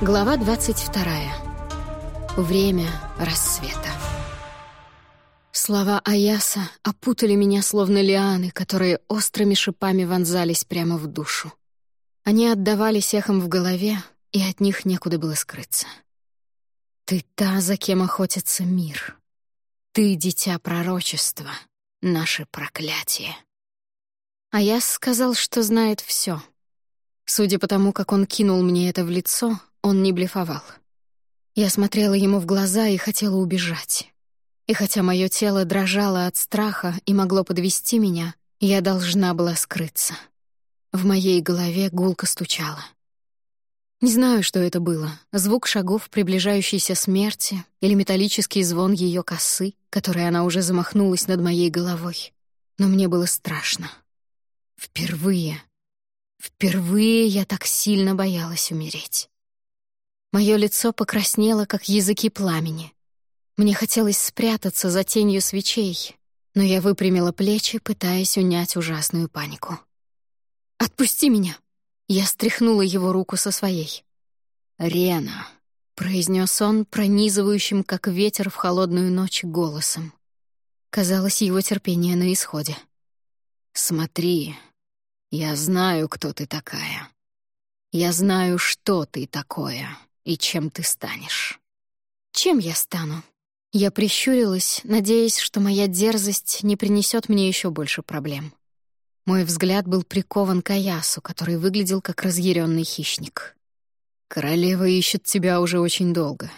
Глава 22. Время рассвета. Слова Аяса опутали меня словно лианы, которые острыми шипами вонзались прямо в душу. Они отдавались эхом в голове, и от них некуда было скрыться. «Ты та, за кем охотится мир. Ты — дитя пророчества, наше проклятие». Аяс сказал, что знает все. Судя по тому, как он кинул мне это в лицо, он не блефовал. Я смотрела ему в глаза и хотела убежать. И хотя мое тело дрожало от страха и могло подвести меня, я должна была скрыться. В моей голове гулко стучало. Не знаю, что это было — звук шагов приближающейся смерти или металлический звон ее косы, которой она уже замахнулась над моей головой. Но мне было страшно. Впервые, впервые я так сильно боялась умереть. Мое лицо покраснело, как языки пламени. Мне хотелось спрятаться за тенью свечей, но я выпрямила плечи, пытаясь унять ужасную панику. «Отпусти меня!» Я стряхнула его руку со своей. «Рена», — произнес он, пронизывающим, как ветер в холодную ночь, голосом. Казалось, его терпение на исходе. «Смотри, я знаю, кто ты такая. Я знаю, что ты такое и чем ты станешь. Чем я стану? Я прищурилась, надеясь, что моя дерзость не принесет мне еще больше проблем. Мой взгляд был прикован к Аясу, который выглядел как разъяренный хищник. «Королева ищет тебя уже очень долго.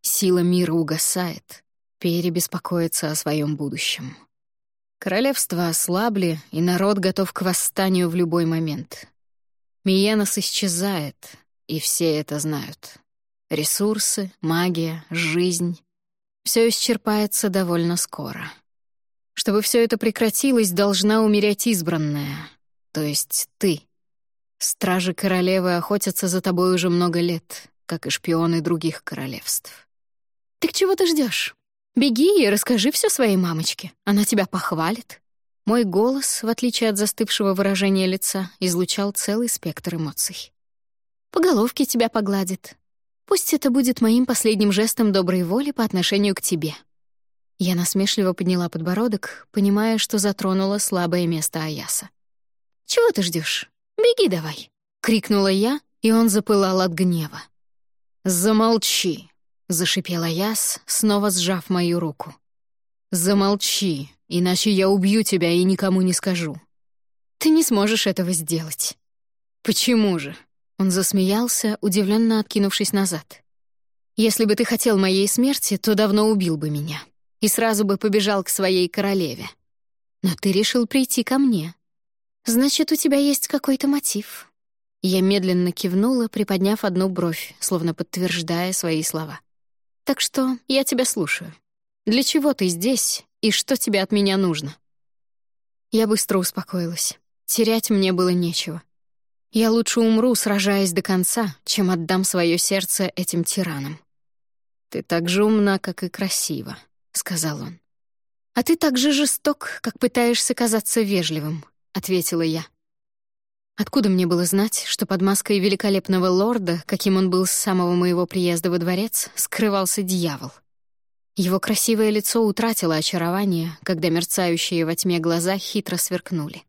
Сила мира угасает, перебеспокоится о своем будущем. Королевства ослабли, и народ готов к восстанию в любой момент. Миенос исчезает, и все это знают. Ресурсы, магия, жизнь — все исчерпается довольно скоро. Чтобы все это прекратилось, должна умереть избранная, то есть ты. Стражи королевы охотятся за тобой уже много лет, как и шпионы других королевств. «Так чего ты ждешь? Беги и расскажи все своей мамочке, она тебя похвалит». Мой голос, в отличие от застывшего выражения лица, излучал целый спектр эмоций. «По головке тебя погладит, Пусть это будет моим последним жестом доброй воли по отношению к тебе». Я насмешливо подняла подбородок, понимая, что затронула слабое место Аяса. «Чего ты ждешь? Беги давай!» — крикнула я, и он запылал от гнева. «Замолчи!» — зашипел Аяс, снова сжав мою руку. «Замолчи, иначе я убью тебя и никому не скажу». «Ты не сможешь этого сделать». «Почему же?» Он засмеялся, удивленно откинувшись назад. «Если бы ты хотел моей смерти, то давно убил бы меня и сразу бы побежал к своей королеве. Но ты решил прийти ко мне. Значит, у тебя есть какой-то мотив». Я медленно кивнула, приподняв одну бровь, словно подтверждая свои слова. «Так что я тебя слушаю. Для чего ты здесь и что тебе от меня нужно?» Я быстро успокоилась. Терять мне было нечего. Я лучше умру, сражаясь до конца, чем отдам свое сердце этим тиранам. «Ты так же умна, как и красива», — сказал он. «А ты так же жесток, как пытаешься казаться вежливым», — ответила я. Откуда мне было знать, что под маской великолепного лорда, каким он был с самого моего приезда во дворец, скрывался дьявол? Его красивое лицо утратило очарование, когда мерцающие во тьме глаза хитро сверкнули.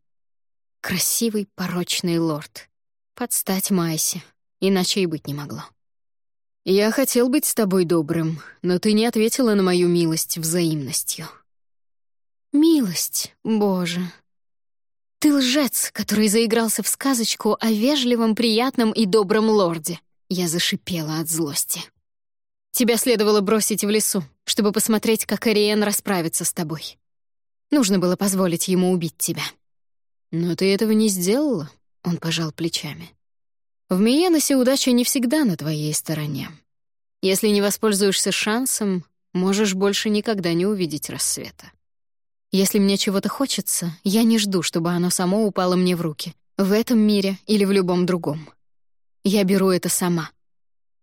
Красивый, порочный лорд. Подстать Майсе, иначе и быть не могло. «Я хотел быть с тобой добрым, но ты не ответила на мою милость взаимностью». «Милость, Боже!» «Ты лжец, который заигрался в сказочку о вежливом, приятном и добром лорде!» Я зашипела от злости. «Тебя следовало бросить в лесу, чтобы посмотреть, как Ариен расправится с тобой. Нужно было позволить ему убить тебя». «Но ты этого не сделала», он пожал плечами. «В Миеносе удача не всегда на твоей стороне. Если не воспользуешься шансом, можешь больше никогда не увидеть рассвета. Если мне чего-то хочется, я не жду, чтобы оно само упало мне в руки, в этом мире или в любом другом. Я беру это сама».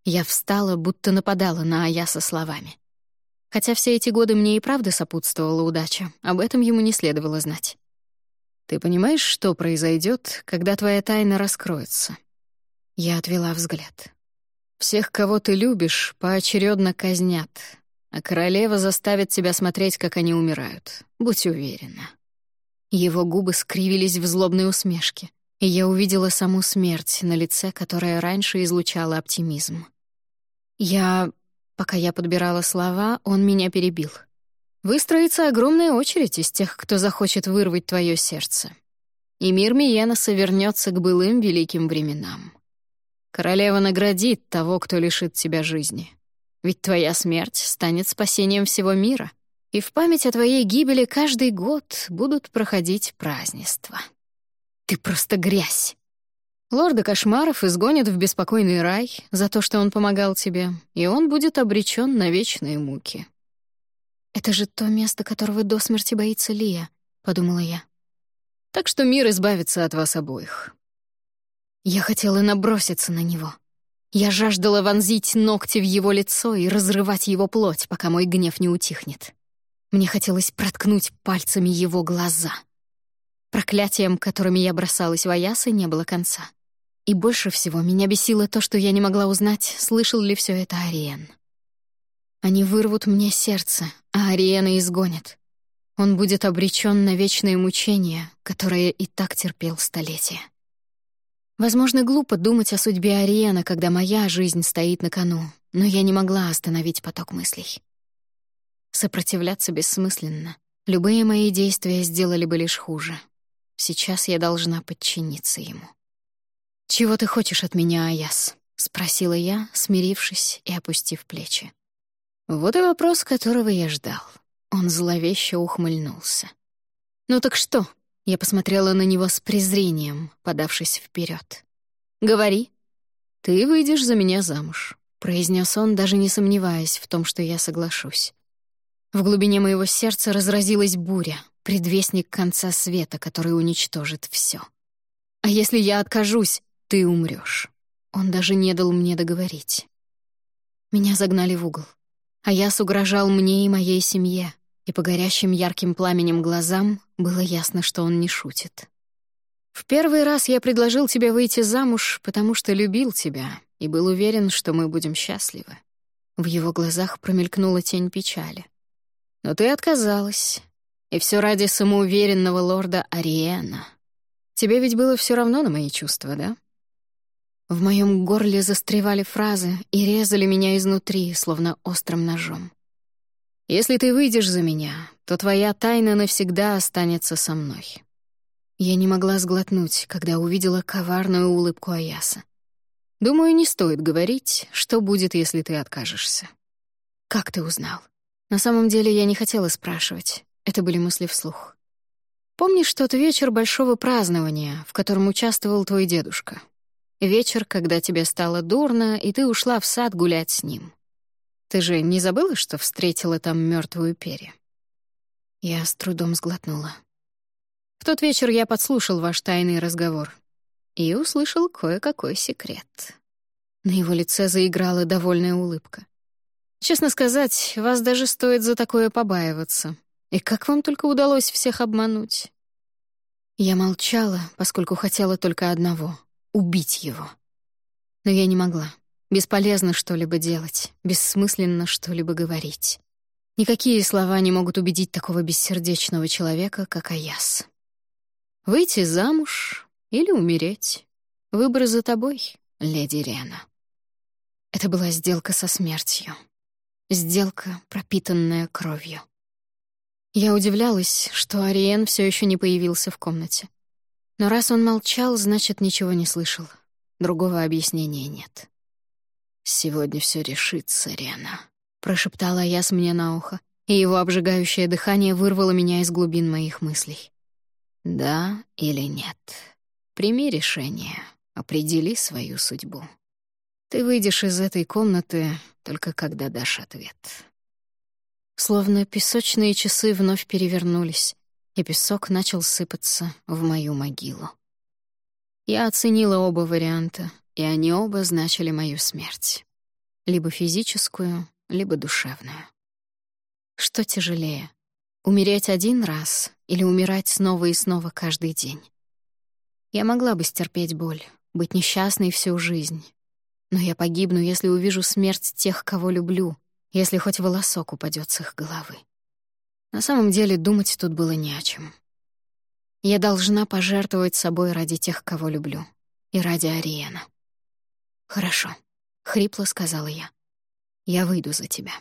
Я встала, будто нападала на Аяса словами. Хотя все эти годы мне и правда сопутствовала удача, об этом ему не следовало знать. Ты понимаешь, что произойдет, когда твоя тайна раскроется?» Я отвела взгляд. Всех, кого ты любишь, поочередно казнят, а королева заставит тебя смотреть, как они умирают. Будь уверена». Его губы скривились в злобной усмешке, и я увидела саму смерть на лице, которая раньше излучала оптимизм. Я... Пока я подбирала слова, он меня перебил. Выстроится огромная очередь из тех, кто захочет вырвать твое сердце. И мир Миеноса вернется к былым великим временам. Королева наградит того, кто лишит тебя жизни. Ведь твоя смерть станет спасением всего мира, и в память о твоей гибели каждый год будут проходить празднества. Ты просто грязь. Лорда кошмаров изгонят в беспокойный рай за то, что он помогал тебе, и он будет обречен на вечные муки. «Это же то место, которого до смерти боится Лия», — подумала я. «Так что мир избавится от вас обоих. Я хотела наброситься на него. Я жаждала вонзить ногти в его лицо и разрывать его плоть, пока мой гнев не утихнет. Мне хотелось проткнуть пальцами его глаза. Проклятием, которыми я бросалась в Аясы, не было конца. И больше всего меня бесило то, что я не могла узнать, слышал ли все это Ариен. Они вырвут мне сердце, а Ариена изгонят. Он будет обречен на вечное мучение, которое и так терпел столетия. Возможно, глупо думать о судьбе Ариена, когда моя жизнь стоит на кону, но я не могла остановить поток мыслей. Сопротивляться бессмысленно. Любые мои действия сделали бы лишь хуже. Сейчас я должна подчиниться ему. «Чего ты хочешь от меня, Аяс?» — спросила я, смирившись и опустив плечи. Вот и вопрос, которого я ждал. Он зловеще ухмыльнулся. «Ну так что?» Я посмотрела на него с презрением, подавшись вперед. «Говори. Ты выйдешь за меня замуж», — произнес он, даже не сомневаясь в том, что я соглашусь. В глубине моего сердца разразилась буря, предвестник конца света, который уничтожит все. «А если я откажусь, ты умрешь. Он даже не дал мне договорить. Меня загнали в угол. А я угрожал мне и моей семье, и по горящим ярким пламенем глазам было ясно, что он не шутит. «В первый раз я предложил тебе выйти замуж, потому что любил тебя и был уверен, что мы будем счастливы». В его глазах промелькнула тень печали. «Но ты отказалась, и все ради самоуверенного лорда Ариэна. Тебе ведь было все равно на мои чувства, да?» В моем горле застревали фразы и резали меня изнутри, словно острым ножом. Если ты выйдешь за меня, то твоя тайна навсегда останется со мной». Я не могла сглотнуть, когда увидела коварную улыбку Аяса. «Думаю, не стоит говорить, что будет, если ты откажешься». «Как ты узнал?» На самом деле я не хотела спрашивать. Это были мысли вслух. «Помнишь тот вечер большого празднования, в котором участвовал твой дедушка? Вечер, когда тебе стало дурно, и ты ушла в сад гулять с ним. Ты же не забыла, что встретила там мертвую перья? Я с трудом сглотнула. В тот вечер я подслушал ваш тайный разговор и услышал кое-какой секрет. На его лице заиграла довольная улыбка. Честно сказать, вас даже стоит за такое побаиваться. И как вам только удалось всех обмануть? Я молчала, поскольку хотела только одного — убить его. Но я не могла. Бесполезно что-либо делать, бессмысленно что-либо говорить. Никакие слова не могут убедить такого бессердечного человека, как Аяс. Выйти замуж или умереть. Выбор за тобой, леди Рена. Это была сделка со смертью. Сделка, пропитанная кровью. Я удивлялась, что Ариен все еще не появился в комнате. Но раз он молчал, значит, ничего не слышал. Другого объяснения нет. «Сегодня все решится, Рена», — прошептала Яс мне на ухо, и его обжигающее дыхание вырвало меня из глубин моих мыслей. «Да или нет? Прими решение, определи свою судьбу. Ты выйдешь из этой комнаты только когда дашь ответ». Словно песочные часы вновь перевернулись, и песок начал сыпаться в мою могилу. Я оценила оба варианта и они оба значили мою смерть. Либо физическую, либо душевную. Что тяжелее? Умереть один раз или умирать снова и снова каждый день? Я могла бы стерпеть боль, быть несчастной всю жизнь. Но я погибну, если увижу смерть тех, кого люблю, если хоть волосок упадет с их головы. На самом деле думать тут было не о чем. Я должна пожертвовать собой ради тех, кого люблю, и ради Ариена. «Хорошо», — хрипло сказала я. «Я выйду за тебя».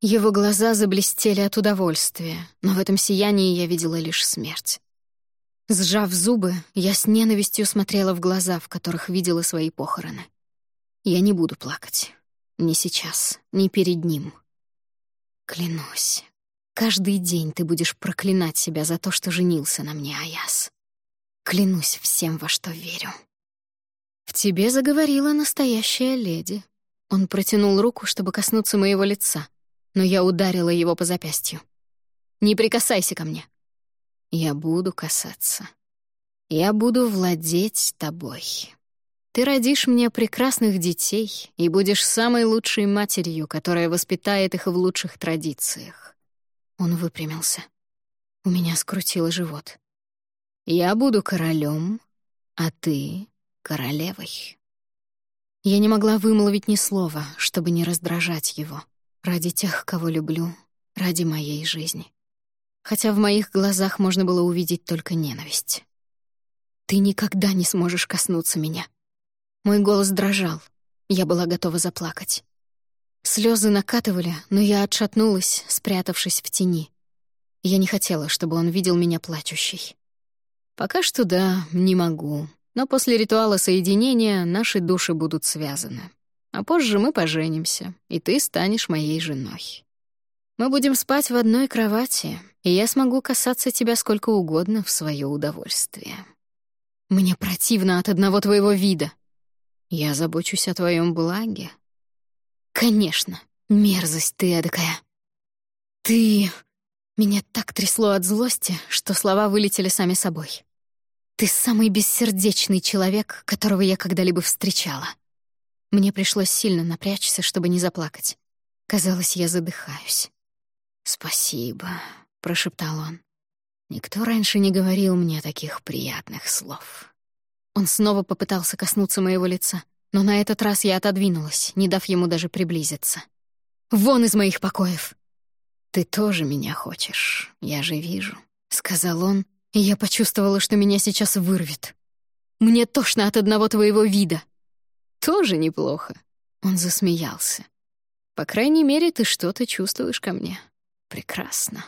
Его глаза заблестели от удовольствия, но в этом сиянии я видела лишь смерть. Сжав зубы, я с ненавистью смотрела в глаза, в которых видела свои похороны. Я не буду плакать. Ни сейчас, ни перед ним. Клянусь, каждый день ты будешь проклинать себя за то, что женился на мне, Аяс. Клянусь всем, во что верю. В тебе заговорила настоящая леди. Он протянул руку, чтобы коснуться моего лица — но я ударила его по запястью. «Не прикасайся ко мне». «Я буду касаться. Я буду владеть тобой. Ты родишь мне прекрасных детей и будешь самой лучшей матерью, которая воспитает их в лучших традициях». Он выпрямился. У меня скрутило живот. «Я буду королем, а ты — королевой». Я не могла вымолвить ни слова, чтобы не раздражать его. Ради тех, кого люблю, ради моей жизни. Хотя в моих глазах можно было увидеть только ненависть. Ты никогда не сможешь коснуться меня. Мой голос дрожал. Я была готова заплакать. Слезы накатывали, но я отшатнулась, спрятавшись в тени. Я не хотела, чтобы он видел меня плачущей. Пока что да, не могу. Но после ритуала соединения наши души будут связаны. А позже мы поженимся, и ты станешь моей женой. Мы будем спать в одной кровати, и я смогу касаться тебя сколько угодно в свое удовольствие. Мне противно от одного твоего вида. Я забочусь о твоем благе. Конечно, мерзость ты эдакая. Ты... Меня так трясло от злости, что слова вылетели сами собой. Ты самый бессердечный человек, которого я когда-либо встречала. Мне пришлось сильно напрячься, чтобы не заплакать. Казалось, я задыхаюсь. «Спасибо», — прошептал он. «Никто раньше не говорил мне таких приятных слов». Он снова попытался коснуться моего лица, но на этот раз я отодвинулась, не дав ему даже приблизиться. «Вон из моих покоев!» «Ты тоже меня хочешь, я же вижу», — сказал он, и я почувствовала, что меня сейчас вырвет. «Мне тошно от одного твоего вида», тоже неплохо. Он засмеялся. По крайней мере, ты что-то чувствуешь ко мне. Прекрасно.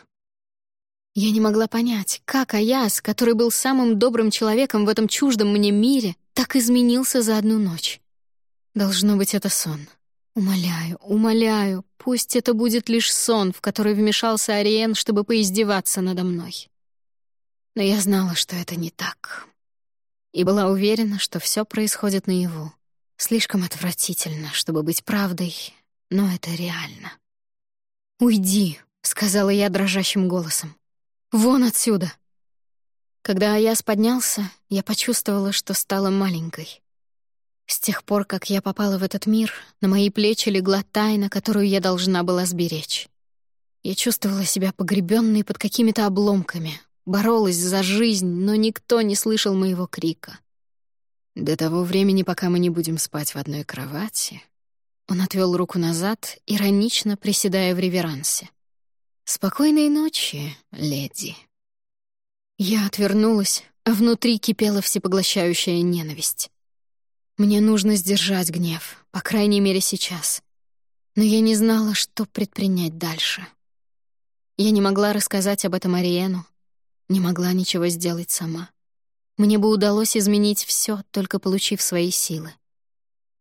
Я не могла понять, как Аяс, который был самым добрым человеком в этом чуждом мне мире, так изменился за одну ночь. Должно быть, это сон. Умоляю, умоляю, пусть это будет лишь сон, в который вмешался Ариен, чтобы поиздеваться надо мной. Но я знала, что это не так. И была уверена, что все происходит наяву. Слишком отвратительно, чтобы быть правдой, но это реально. «Уйди», — сказала я дрожащим голосом. «Вон отсюда!» Когда Аяс поднялся, я почувствовала, что стала маленькой. С тех пор, как я попала в этот мир, на мои плечи легла тайна, которую я должна была сберечь. Я чувствовала себя погребенной под какими-то обломками, боролась за жизнь, но никто не слышал моего крика. До того времени, пока мы не будем спать в одной кровати, он отвел руку назад, иронично приседая в реверансе. «Спокойной ночи, леди». Я отвернулась, а внутри кипела всепоглощающая ненависть. Мне нужно сдержать гнев, по крайней мере сейчас. Но я не знала, что предпринять дальше. Я не могла рассказать об этом Ариену, не могла ничего сделать сама. Мне бы удалось изменить все, только получив свои силы.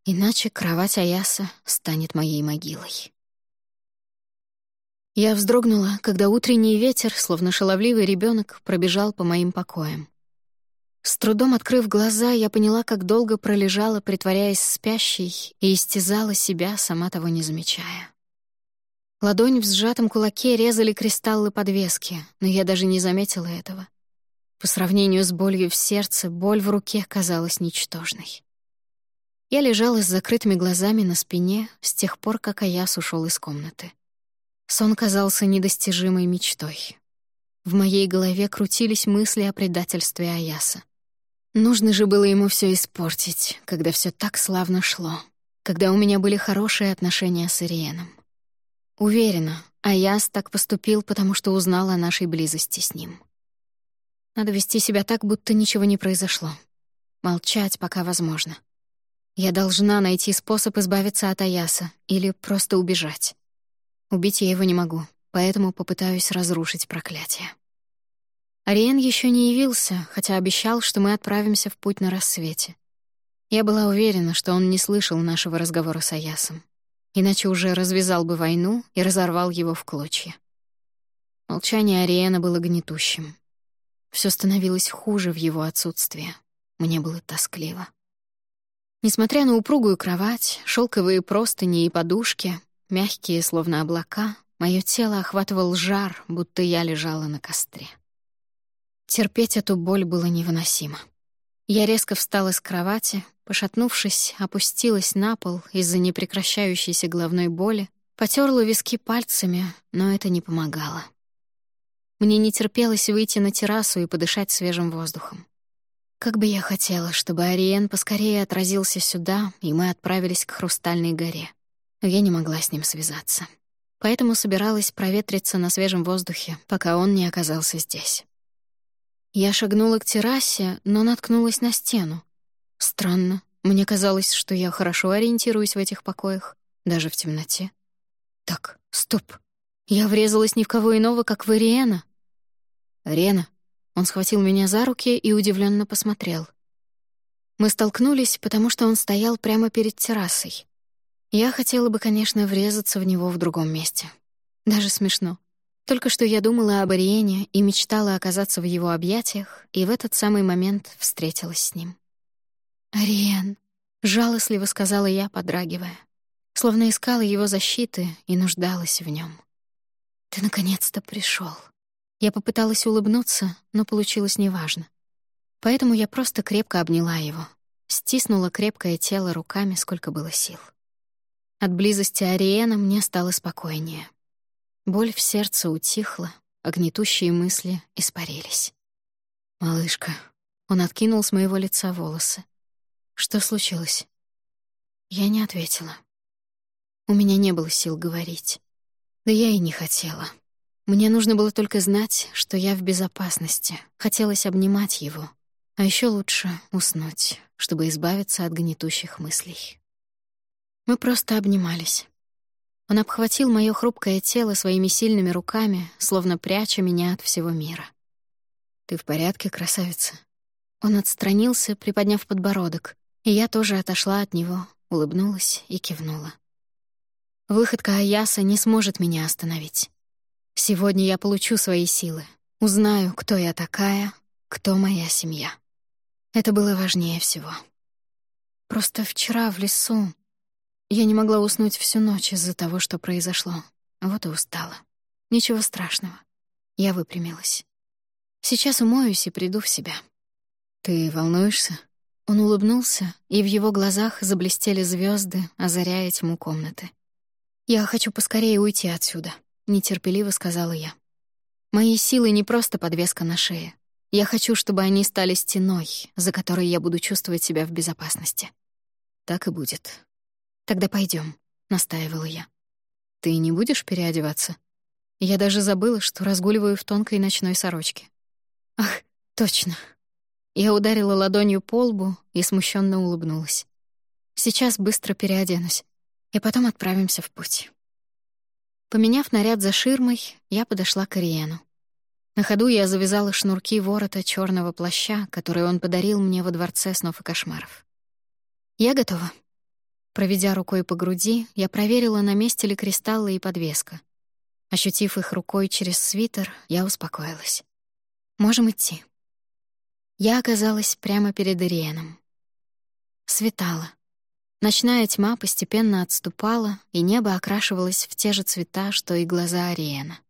Иначе кровать Аяса станет моей могилой. Я вздрогнула, когда утренний ветер, словно шаловливый ребенок, пробежал по моим покоям. С трудом открыв глаза, я поняла, как долго пролежала, притворяясь спящей, и истязала себя, сама того не замечая. Ладонь в сжатом кулаке резали кристаллы подвески, но я даже не заметила этого. По сравнению с болью в сердце, боль в руке казалась ничтожной. Я лежала с закрытыми глазами на спине с тех пор, как Аяс ушел из комнаты. Сон казался недостижимой мечтой. В моей голове крутились мысли о предательстве Аяса. Нужно же было ему все испортить, когда все так славно шло, когда у меня были хорошие отношения с Ириеном. Уверена, Аяс так поступил, потому что узнал о нашей близости с ним. Надо вести себя так, будто ничего не произошло. Молчать, пока возможно. Я должна найти способ избавиться от Аяса или просто убежать. Убить я его не могу, поэтому попытаюсь разрушить проклятие. Ариен еще не явился, хотя обещал, что мы отправимся в путь на рассвете. Я была уверена, что он не слышал нашего разговора с Аясом, иначе уже развязал бы войну и разорвал его в клочья. Молчание Ариена было гнетущим. Все становилось хуже в его отсутствии. Мне было тоскливо. Несмотря на упругую кровать, шелковые простыни и подушки, мягкие, словно облака, мое тело охватывал жар, будто я лежала на костре. Терпеть эту боль было невыносимо. Я резко встала с кровати, пошатнувшись, опустилась на пол из-за непрекращающейся головной боли, потерла виски пальцами, но это не помогало. Мне не терпелось выйти на террасу и подышать свежим воздухом. Как бы я хотела, чтобы Ариен поскорее отразился сюда, и мы отправились к Хрустальной горе. Но я не могла с ним связаться. Поэтому собиралась проветриться на свежем воздухе, пока он не оказался здесь. Я шагнула к террасе, но наткнулась на стену. Странно. Мне казалось, что я хорошо ориентируюсь в этих покоях, даже в темноте. Так, стоп. Я врезалась ни в кого иного, как в Ириэна. Рена. Он схватил меня за руки и удивленно посмотрел. Мы столкнулись, потому что он стоял прямо перед террасой. Я хотела бы, конечно, врезаться в него в другом месте. Даже смешно. Только что я думала об Ариене и мечтала оказаться в его объятиях, и в этот самый момент встретилась с ним. «Ариен», — жалостливо сказала я, подрагивая, словно искала его защиты и нуждалась в нем. «Ты наконец-то пришел. Я попыталась улыбнуться, но получилось неважно. Поэтому я просто крепко обняла его, стиснула крепкое тело руками, сколько было сил. От близости Ариена мне стало спокойнее. Боль в сердце утихла, а мысли испарились. «Малышка», — он откинул с моего лица волосы. «Что случилось?» Я не ответила. У меня не было сил говорить. Да я и не хотела. Мне нужно было только знать, что я в безопасности. Хотелось обнимать его. А еще лучше уснуть, чтобы избавиться от гнетущих мыслей. Мы просто обнимались. Он обхватил моё хрупкое тело своими сильными руками, словно пряча меня от всего мира. «Ты в порядке, красавица?» Он отстранился, приподняв подбородок, и я тоже отошла от него, улыбнулась и кивнула. Выходка Аяса не сможет меня остановить. Сегодня я получу свои силы, узнаю, кто я такая, кто моя семья. Это было важнее всего. Просто вчера в лесу я не могла уснуть всю ночь из-за того, что произошло. Вот и устала. Ничего страшного. Я выпрямилась. Сейчас умоюсь и приду в себя. «Ты волнуешься?» Он улыбнулся, и в его глазах заблестели звезды, озаряя тьму комнаты. «Я хочу поскорее уйти отсюда», — нетерпеливо сказала я. «Мои силы не просто подвеска на шее. Я хочу, чтобы они стали стеной, за которой я буду чувствовать себя в безопасности». «Так и будет», «Тогда пойдем, настаивала я. «Ты не будешь переодеваться?» Я даже забыла, что разгуливаю в тонкой ночной сорочке. «Ах, точно!» Я ударила ладонью по лбу и смущенно улыбнулась. «Сейчас быстро переоденусь, и потом отправимся в путь». Поменяв наряд за ширмой, я подошла к Ариену. На ходу я завязала шнурки ворота черного плаща, который он подарил мне во дворце снов и кошмаров. «Я готова», Проведя рукой по груди, я проверила, на месте ли кристаллы и подвеска. Ощутив их рукой через свитер, я успокоилась. «Можем идти». Я оказалась прямо перед Ириеном. Светало. Ночная тьма постепенно отступала, и небо окрашивалось в те же цвета, что и глаза Ариена.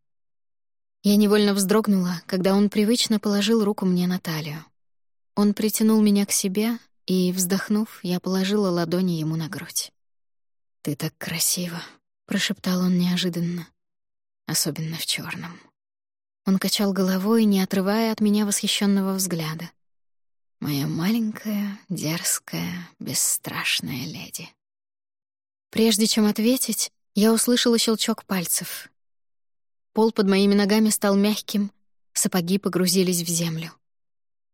Я невольно вздрогнула, когда он привычно положил руку мне на талию. Он притянул меня к себе, и, вздохнув, я положила ладони ему на грудь. «Ты так красиво», — прошептал он неожиданно. «Особенно в черном. Он качал головой, не отрывая от меня восхищенного взгляда. моя маленькая, дерзкая, бесстрашная леди. Прежде чем ответить, я услышала щелчок пальцев. Пол под моими ногами стал мягким, сапоги погрузились в землю.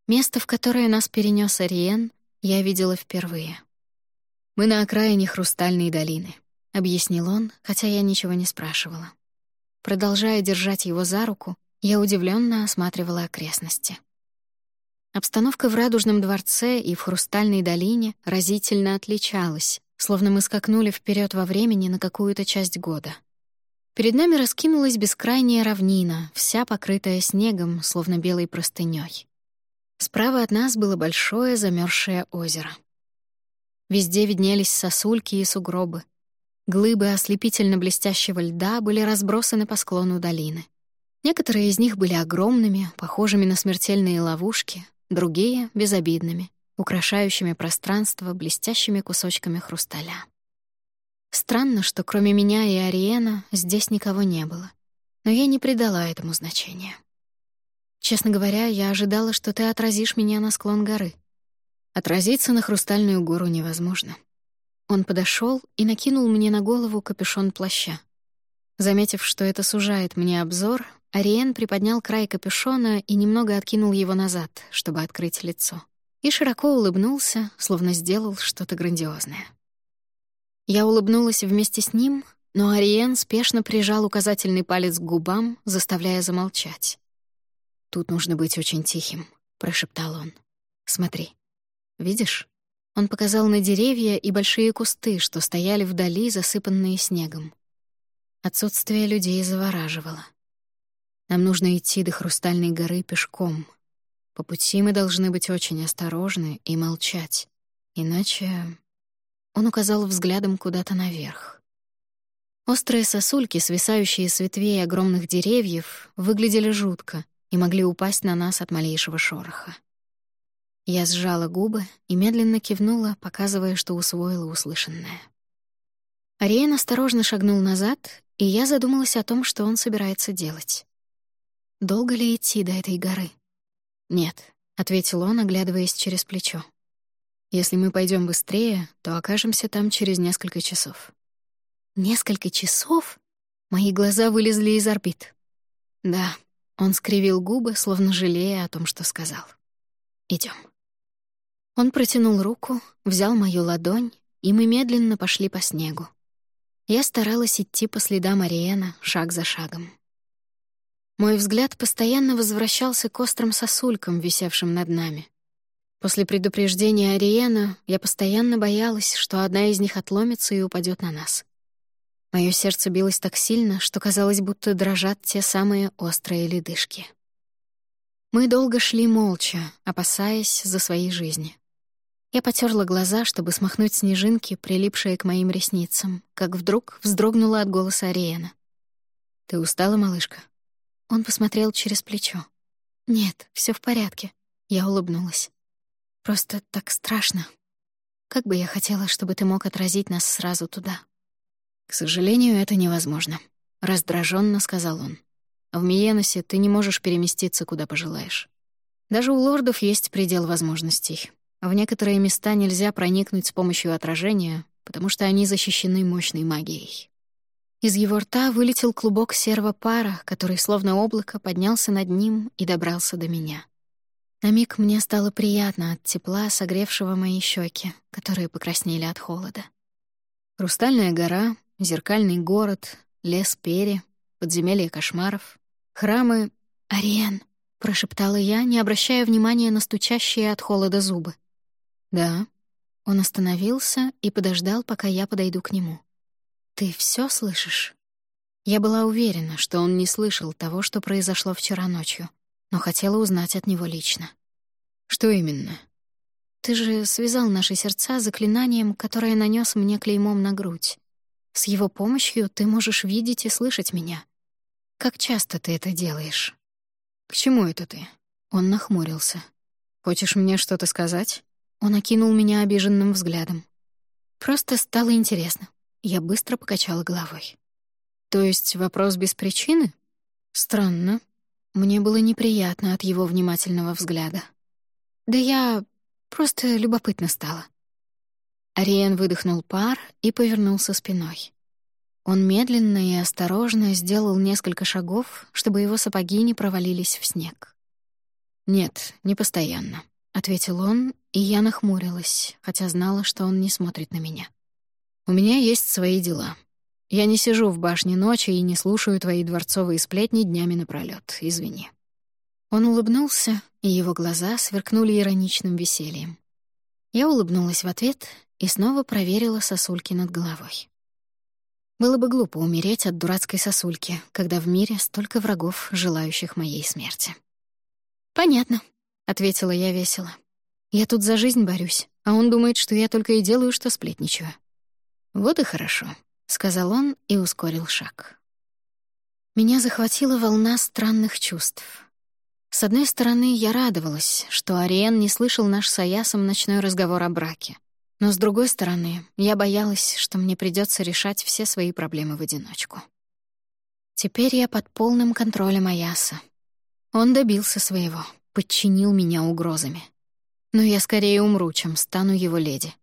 Место, в которое нас перенес Ариен, я видела впервые. «Мы на окраине Хрустальной долины», — объяснил он, хотя я ничего не спрашивала. Продолжая держать его за руку, я удивленно осматривала окрестности. Обстановка в Радужном дворце и в Хрустальной долине разительно отличалась, словно мы скакнули вперед во времени на какую-то часть года. Перед нами раскинулась бескрайняя равнина, вся покрытая снегом, словно белой простынёй. Справа от нас было большое замерзшее озеро. Везде виднелись сосульки и сугробы. Глыбы ослепительно блестящего льда были разбросаны по склону долины. Некоторые из них были огромными, похожими на смертельные ловушки, другие — безобидными, украшающими пространство блестящими кусочками хрусталя. Странно, что кроме меня и Ариена здесь никого не было, но я не придала этому значения. Честно говоря, я ожидала, что ты отразишь меня на склон горы. Отразиться на хрустальную гору невозможно. Он подошел и накинул мне на голову капюшон плаща. Заметив, что это сужает мне обзор, Ариен приподнял край капюшона и немного откинул его назад, чтобы открыть лицо. И широко улыбнулся, словно сделал что-то грандиозное. Я улыбнулась вместе с ним, но Ариен спешно прижал указательный палец к губам, заставляя замолчать. «Тут нужно быть очень тихим», — прошептал он. «Смотри. Видишь?» Он показал на деревья и большие кусты, что стояли вдали, засыпанные снегом. Отсутствие людей завораживало. Нам нужно идти до Хрустальной горы пешком. По пути мы должны быть очень осторожны и молчать. Иначе... Он указал взглядом куда-то наверх. Острые сосульки, свисающие с ветвей огромных деревьев, выглядели жутко, и могли упасть на нас от малейшего шороха. Я сжала губы и медленно кивнула, показывая, что усвоила услышанное. Ариен осторожно шагнул назад, и я задумалась о том, что он собирается делать. «Долго ли идти до этой горы?» «Нет», — ответил он, оглядываясь через плечо. «Если мы пойдем быстрее, то окажемся там через несколько часов». «Несколько часов?» Мои глаза вылезли из орбит. «Да», он скривил губы, словно жалея о том, что сказал. Идем. Он протянул руку, взял мою ладонь, и мы медленно пошли по снегу. Я старалась идти по следам Ариэна шаг за шагом. Мой взгляд постоянно возвращался к острым сосулькам, висевшим над нами. После предупреждения Ариена я постоянно боялась, что одна из них отломится и упадет на нас. Моё сердце билось так сильно, что казалось, будто дрожат те самые острые ледышки. Мы долго шли молча, опасаясь за свои жизни. Я потерла глаза, чтобы смахнуть снежинки, прилипшие к моим ресницам, как вдруг вздрогнула от голоса Ариэна. «Ты устала, малышка?» Он посмотрел через плечо. «Нет, всё в порядке». Я улыбнулась. «Просто так страшно. Как бы я хотела, чтобы ты мог отразить нас сразу туда». «К сожалению, это невозможно», — раздраженно сказал он. «В Миеносе ты не можешь переместиться, куда пожелаешь. Даже у лордов есть предел возможностей. В некоторые места нельзя проникнуть с помощью отражения, потому что они защищены мощной магией». Из его рта вылетел клубок серого пара, который, словно облако, поднялся над ним и добрался до меня. На миг мне стало приятно от тепла, согревшего мои щеки, которые покраснели от холода. Хрустальная гора, Зеркальный город, лес пери, подземелье кошмаров, храмы... «Ариен», — прошептала я, не обращая внимания на стучащие от холода зубы. «Да». Он остановился и подождал, пока я подойду к нему. «Ты все слышишь?» Я была уверена, что он не слышал того, что произошло вчера ночью, но хотела узнать от него лично. «Что именно?» «Ты же связал наши сердца заклинанием, которое нанес мне клеймом на грудь. С его помощью ты можешь видеть и слышать меня. Как часто ты это делаешь? К чему это ты? Он нахмурился. Хочешь мне что-то сказать? Он окинул меня обиженным взглядом. Просто стало интересно. Я быстро покачала головой. То есть вопрос без причины? Странно. Мне было неприятно от его внимательного взгляда. Да я... Просто любопытно стало. Ариен выдохнул пар и повернулся спиной. Он медленно и осторожно сделал несколько шагов, чтобы его сапоги не провалились в снег. «Нет, не постоянно», — ответил он, и я нахмурилась, хотя знала, что он не смотрит на меня. «У меня есть свои дела. Я не сижу в башне ночи и не слушаю твои дворцовые сплетни днями напролёт, извини». Он улыбнулся, и его глаза сверкнули ироничным весельем. Я улыбнулась в ответ и снова проверила сосульки над головой. Было бы глупо умереть от дурацкой сосульки, когда в мире столько врагов, желающих моей смерти. «Понятно», — ответила я весело. «Я тут за жизнь борюсь, а он думает, что я только и делаю, что сплетничаю». «Вот и хорошо», — сказал он и ускорил шаг. Меня захватила волна странных чувств. С одной стороны, я радовалась, что Ариен не слышал наш с Аясом ночной разговор о браке. Но с другой стороны, я боялась, что мне придется решать все свои проблемы в одиночку. Теперь я под полным контролем Аяса. Он добился своего, подчинил меня угрозами. Но я скорее умру, чем стану его леди.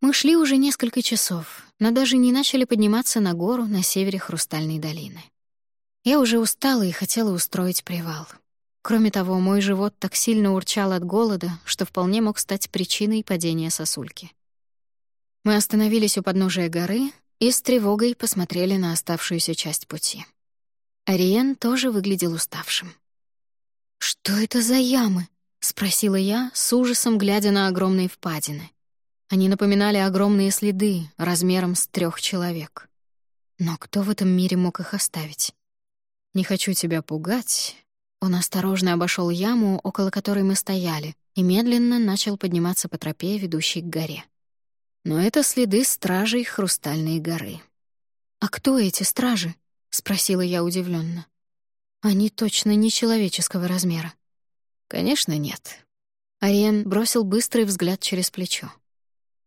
Мы шли уже несколько часов, но даже не начали подниматься на гору на севере Хрустальной долины. Я уже устала и хотела устроить привал. Кроме того, мой живот так сильно урчал от голода, что вполне мог стать причиной падения сосульки. Мы остановились у подножия горы и с тревогой посмотрели на оставшуюся часть пути. Ариен тоже выглядел уставшим. «Что это за ямы?» — спросила я, с ужасом глядя на огромные впадины. Они напоминали огромные следы размером с трех человек. Но кто в этом мире мог их оставить? «Не хочу тебя пугать», он осторожно обошел яму, около которой мы стояли, и медленно начал подниматься по тропе, ведущей к горе. Но это следы стражей Хрустальной горы. «А кто эти стражи?» — спросила я удивленно. «Они точно не человеческого размера». «Конечно, нет». Ариен бросил быстрый взгляд через плечо.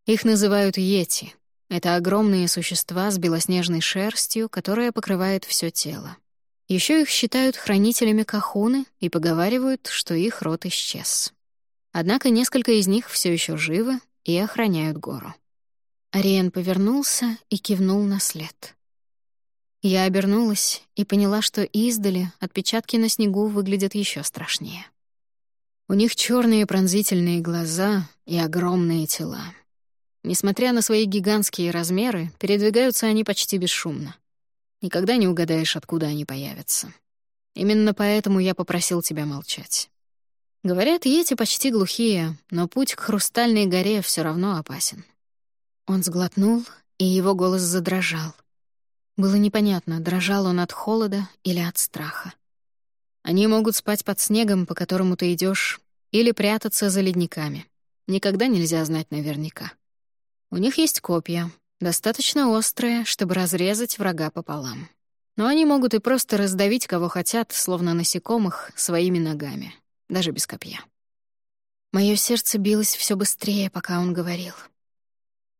Их называют йети. Это огромные существа с белоснежной шерстью, которая покрывает все тело. Еще их считают хранителями Кахуны и поговаривают, что их род исчез. Однако несколько из них все еще живы и охраняют гору. Ариен повернулся и кивнул на след. Я обернулась и поняла, что издали отпечатки на снегу выглядят еще страшнее. У них черные пронзительные глаза и огромные тела. Несмотря на свои гигантские размеры, передвигаются они почти бесшумно. Никогда не угадаешь, откуда они появятся. Именно поэтому я попросил тебя молчать. Говорят, ети почти глухие, но путь к Хрустальной горе все равно опасен. Он сглотнул, и его голос задрожал. Было непонятно, дрожал он от холода или от страха. Они могут спать под снегом, по которому ты идешь, или прятаться за ледниками. Никогда нельзя знать наверняка. У них есть копья, Достаточно острые, чтобы разрезать врага пополам. Но они могут и просто раздавить кого хотят, словно насекомых, своими ногами, даже без копья. Моё сердце билось всё быстрее, пока он говорил.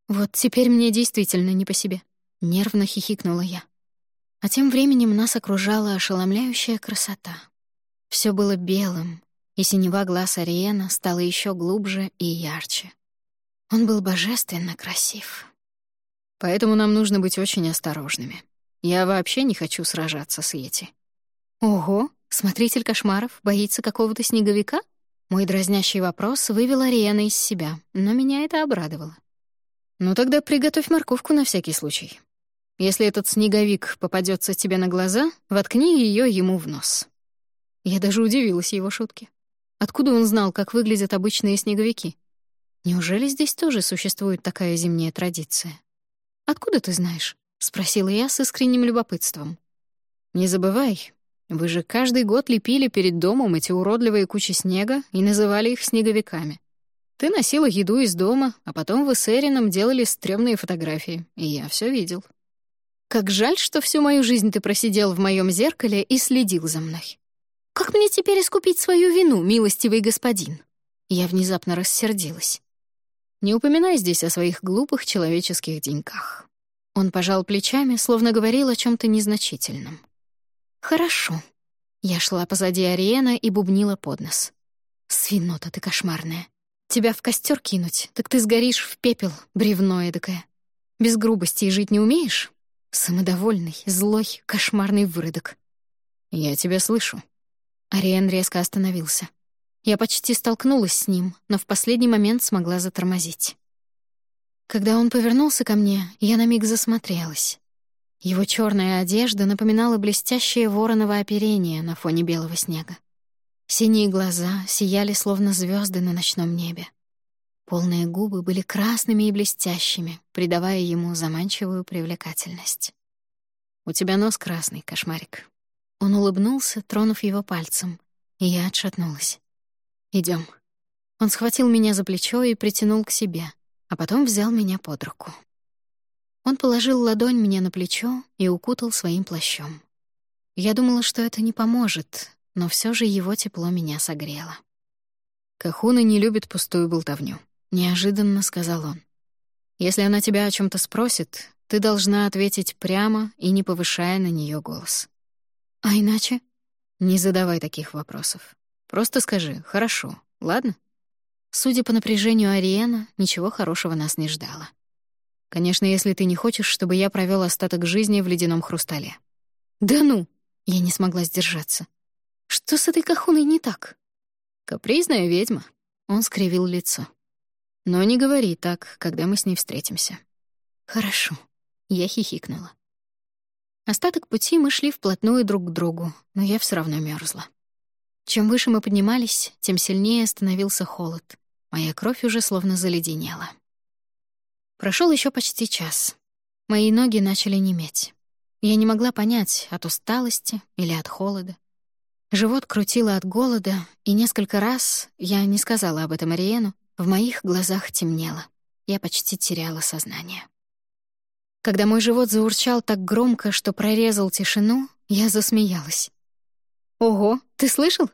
«Вот теперь мне действительно не по себе», — нервно хихикнула я. А тем временем нас окружала ошеломляющая красота. Всё было белым, и синева глаз Ариена стала ещё глубже и ярче. Он был божественно красив. Поэтому нам нужно быть очень осторожными. Я вообще не хочу сражаться с Йети». «Ого, смотритель кошмаров боится какого-то снеговика?» Мой дразнящий вопрос вывел Ариэна из себя, но меня это обрадовало. «Ну тогда приготовь морковку на всякий случай. Если этот снеговик попадется тебе на глаза, воткни ее ему в нос». Я даже удивилась его шутке. Откуда он знал, как выглядят обычные снеговики? Неужели здесь тоже существует такая зимняя традиция? «Откуда ты знаешь?» — спросила я с искренним любопытством. «Не забывай, вы же каждый год лепили перед домом эти уродливые кучи снега и называли их снеговиками. Ты носила еду из дома, а потом вы с Эрином делали стрёмные фотографии, и я все видел. Как жаль, что всю мою жизнь ты просидел в моем зеркале и следил за мной. Как мне теперь искупить свою вину, милостивый господин?» Я внезапно рассердилась. Не упоминай здесь о своих глупых человеческих деньках». Он пожал плечами, словно говорил о чем то незначительном. «Хорошо». Я шла позади Ариена и бубнила под нос. «Свинота ты кошмарная. Тебя в костер кинуть, так ты сгоришь в пепел, бревно эдакое. Без и жить не умеешь? Самодовольный, злой, кошмарный выродок. Я тебя слышу. Ариен резко остановился. Я почти столкнулась с ним, но в последний момент смогла затормозить. Когда он повернулся ко мне, я на миг засмотрелась. Его черная одежда напоминала блестящее вороново оперение на фоне белого снега. Синие глаза сияли, словно звезды на ночном небе. Полные губы были красными и блестящими, придавая ему заманчивую привлекательность. «У тебя нос красный, кошмарик». Он улыбнулся, тронув его пальцем, и я отшатнулась. Идем. Он схватил меня за плечо и притянул к себе, а потом взял меня под руку. Он положил ладонь мне на плечо и укутал своим плащом. Я думала, что это не поможет, но все же его тепло меня согрело. «Кахуна не любит пустую болтовню», — неожиданно сказал он. «Если она тебя о чем то спросит, ты должна ответить прямо и не повышая на нее голос». «А иначе?» «Не задавай таких вопросов. Просто скажи «хорошо», ладно?» Судя по напряжению Ариена, ничего хорошего нас не ждало. Конечно, если ты не хочешь, чтобы я провел остаток жизни в ледяном хрустале. «Да ну!» — я не смогла сдержаться. Что с этой кахуной не так? Капризная ведьма. Он скривил лицо. Но не говори так, когда мы с ней встретимся. Хорошо. Я хихикнула. Остаток пути мы шли вплотную друг к другу, но я все равно мерзла. Чем выше мы поднимались, тем сильнее становился холод. Моя кровь уже словно заледенела. Прошел еще почти час. Мои ноги начали неметь. Я не могла понять, от усталости или от холода. Живот крутило от голода, и несколько раз, я не сказала об этом Ариену, в моих глазах темнело. Я почти теряла сознание. Когда мой живот заурчал так громко, что прорезал тишину, я засмеялась. «Ого, ты слышал?»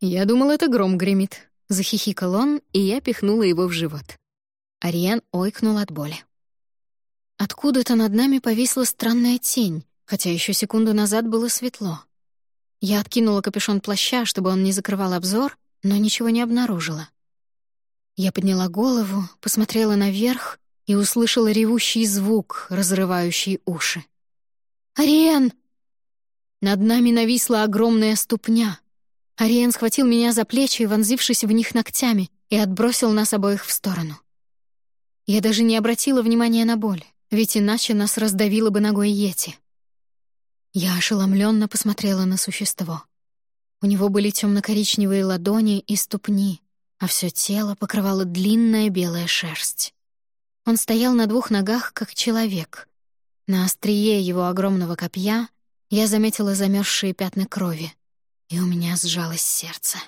«Я думал, это гром гремит», — захихикал он, и я пихнула его в живот. Ариен ойкнул от боли. Откуда-то над нами повисла странная тень, хотя еще секунду назад было светло. Я откинула капюшон плаща, чтобы он не закрывал обзор, но ничего не обнаружила. Я подняла голову, посмотрела наверх и услышала ревущий звук, разрывающий уши. «Ариен!» Над нами нависла огромная ступня. Ариен схватил меня за плечи, вонзившись в них ногтями, и отбросил нас обоих в сторону. Я даже не обратила внимания на боль, ведь иначе нас раздавило бы ногой Йети. Я ошеломленно посмотрела на существо. У него были темно-коричневые ладони и ступни, а все тело покрывало длинная белая шерсть. Он стоял на двух ногах, как человек. На острие его огромного копья я заметила замерзшие пятна крови, и у меня сжалось сердце.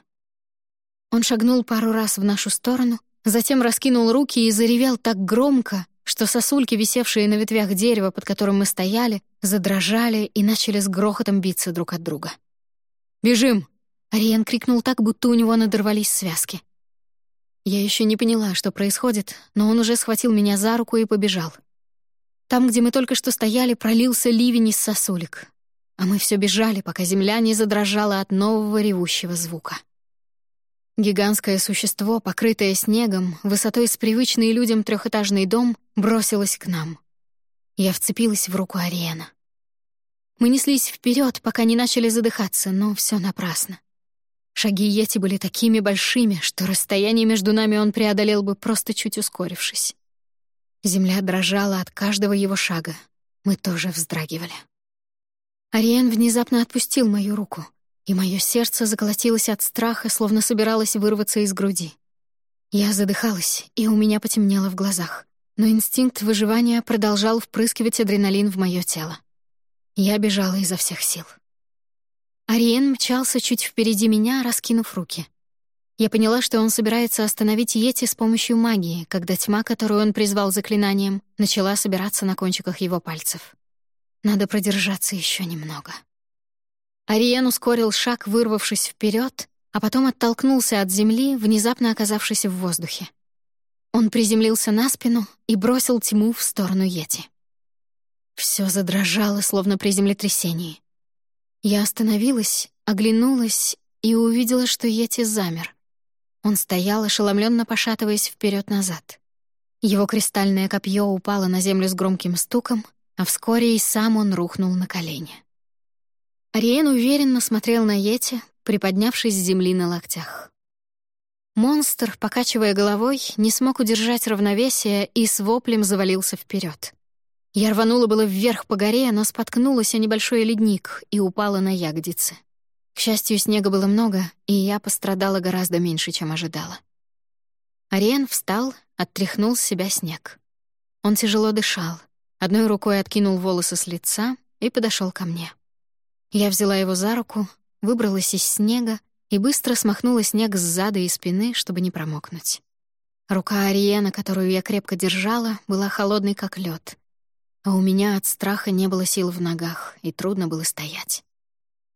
Он шагнул пару раз в нашу сторону, затем раскинул руки и заревел так громко, что сосульки, висевшие на ветвях дерева, под которым мы стояли, задрожали и начали с грохотом биться друг от друга. «Бежим!» — Ариен крикнул так, будто у него надорвались связки. Я еще не поняла, что происходит, но он уже схватил меня за руку и побежал. Там, где мы только что стояли, пролился ливень из сосулек. А мы все бежали, пока земля не задрожала от нового ревущего звука. Гигантское существо, покрытое снегом, высотой с привычный людям трехэтажный дом, бросилось к нам. Я вцепилась в руку Ариена. Мы неслись вперед, пока не начали задыхаться, но все напрасно. Шаги Йети были такими большими, что расстояние между нами он преодолел бы, просто чуть ускорившись. Земля дрожала от каждого его шага. Мы тоже вздрагивали. Ариен внезапно отпустил мою руку и мое сердце заколотилось от страха, словно собиралось вырваться из груди. Я задыхалась, и у меня потемнело в глазах, но инстинкт выживания продолжал впрыскивать адреналин в мое тело. Я бежала изо всех сил. Ариен мчался чуть впереди меня, раскинув руки. Я поняла, что он собирается остановить Йети с помощью магии, когда тьма, которую он призвал заклинанием, начала собираться на кончиках его пальцев. Надо продержаться еще немного. Ариен ускорил шаг, вырвавшись вперед, а потом оттолкнулся от земли, внезапно оказавшись в воздухе. Он приземлился на спину и бросил тьму в сторону Йети. Все задрожало, словно при землетрясении. Я остановилась, оглянулась и увидела, что Йети замер. Он стоял, ошеломленно пошатываясь вперед назад Его кристальное копье упало на землю с громким стуком, а вскоре и сам он рухнул на колени. Ариен уверенно смотрел на Йети, приподнявшись с земли на локтях. Монстр, покачивая головой, не смог удержать равновесие и с воплем завалился вперед. Я рванула было вверх по горе, но споткнулась о небольшой ледник и упала на ягодицы. К счастью, снега было много, и я пострадала гораздо меньше, чем ожидала. Ариен встал, оттряхнул с себя снег. Он тяжело дышал, одной рукой откинул волосы с лица и подошел ко мне. Я взяла его за руку, выбралась из снега и быстро смахнула снег с зада и спины, чтобы не промокнуть. Рука Ариена, которую я крепко держала, была холодной, как лед, а у меня от страха не было сил в ногах, и трудно было стоять.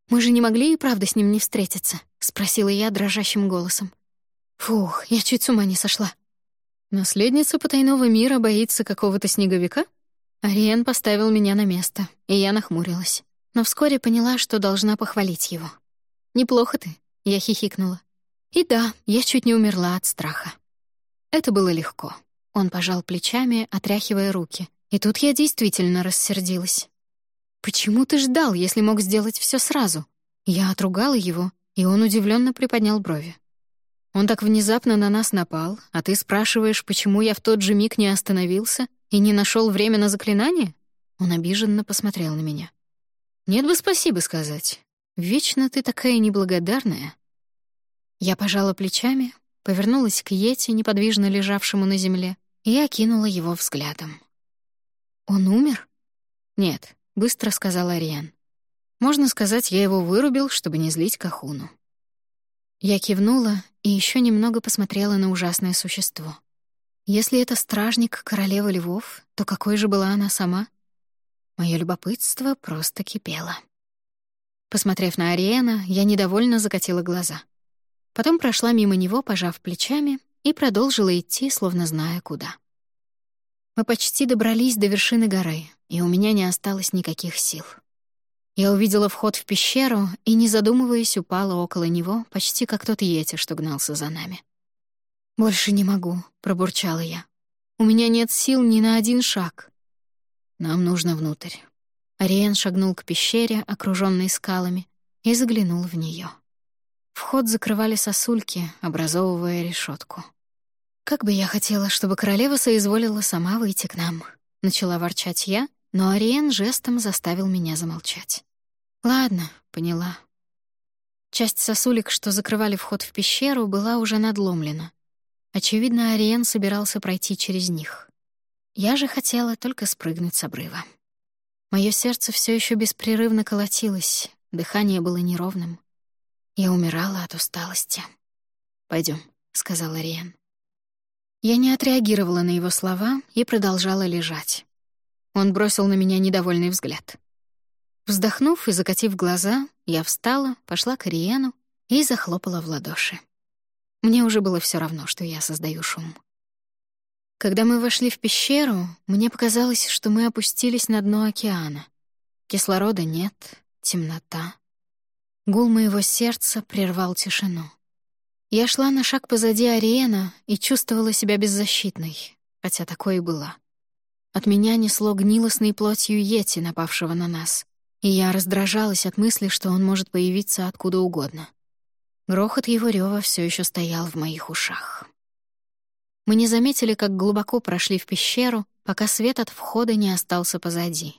«Мы же не могли и правда с ним не встретиться?» — спросила я дрожащим голосом. Фух, я чуть с ума не сошла. Наследница потайного мира боится какого-то снеговика? Ариен поставил меня на место, и я нахмурилась. Но вскоре поняла, что должна похвалить его. «Неплохо ты», я хихикнула. И да, я чуть не умерла от страха. Это было легко. Он пожал плечами, отряхивая руки. И тут я действительно рассердилась. «Почему ты ждал, если мог сделать все сразу?» Я отругала его, и он удивленно приподнял брови. «Он так внезапно на нас напал, а ты спрашиваешь, почему я в тот же миг не остановился и не нашел время на заклинание?» Он обиженно посмотрел на меня. «Нет бы спасибо сказать. Вечно ты такая неблагодарная». Я пожала плечами, повернулась к Йети, неподвижно лежавшему на земле, и окинула его взглядом. «Он умер?» «Нет», — быстро сказал Ариан. «Можно сказать, я его вырубил, чтобы не злить Кахуну». Я кивнула и еще немного посмотрела на ужасное существо. Если это стражник королевы львов, то какой же была она сама? Мое любопытство просто кипело. Посмотрев на Ариэна, я недовольно закатила глаза. Потом прошла мимо него, пожав плечами, и продолжила идти, словно зная куда. Мы почти добрались до вершины горы, и у меня не осталось никаких сил. Я увидела вход в пещеру и, не задумываясь, упала около него, почти как тот йети, что гнался за нами. «Больше не могу», — пробурчала я. «У меня нет сил ни на один шаг». «Нам нужно внутрь». Ариен шагнул к пещере, окружённой скалами, и заглянул в неё. Вход закрывали сосульки, образовывая решетку. «Как бы я хотела, чтобы королева соизволила сама выйти к нам», — начала ворчать я, но Ариен жестом заставил меня замолчать. «Ладно, поняла». Часть сосулек, что закрывали вход в пещеру, была уже надломлена. Очевидно, Ариен собирался пройти через них. Я же хотела только спрыгнуть с обрыва. Мое сердце все еще беспрерывно колотилось, дыхание было неровным. Я умирала от усталости. Пойдем, сказала Риан. Я не отреагировала на его слова и продолжала лежать. Он бросил на меня недовольный взгляд. Вздохнув и закатив глаза, я встала, пошла к Ариену и захлопала в ладоши. Мне уже было все равно, что я создаю шум. Когда мы вошли в пещеру, мне показалось, что мы опустились на дно океана. Кислорода нет, темнота. Гул моего сердца прервал тишину. Я шла на шаг позади Ариена и чувствовала себя беззащитной, хотя такой и была. От меня несло гнилостной плотью Йети, напавшего на нас, и я раздражалась от мысли, что он может появиться откуда угодно. Грохот его рёва все еще стоял в моих ушах. Мы не заметили, как глубоко прошли в пещеру, пока свет от входа не остался позади.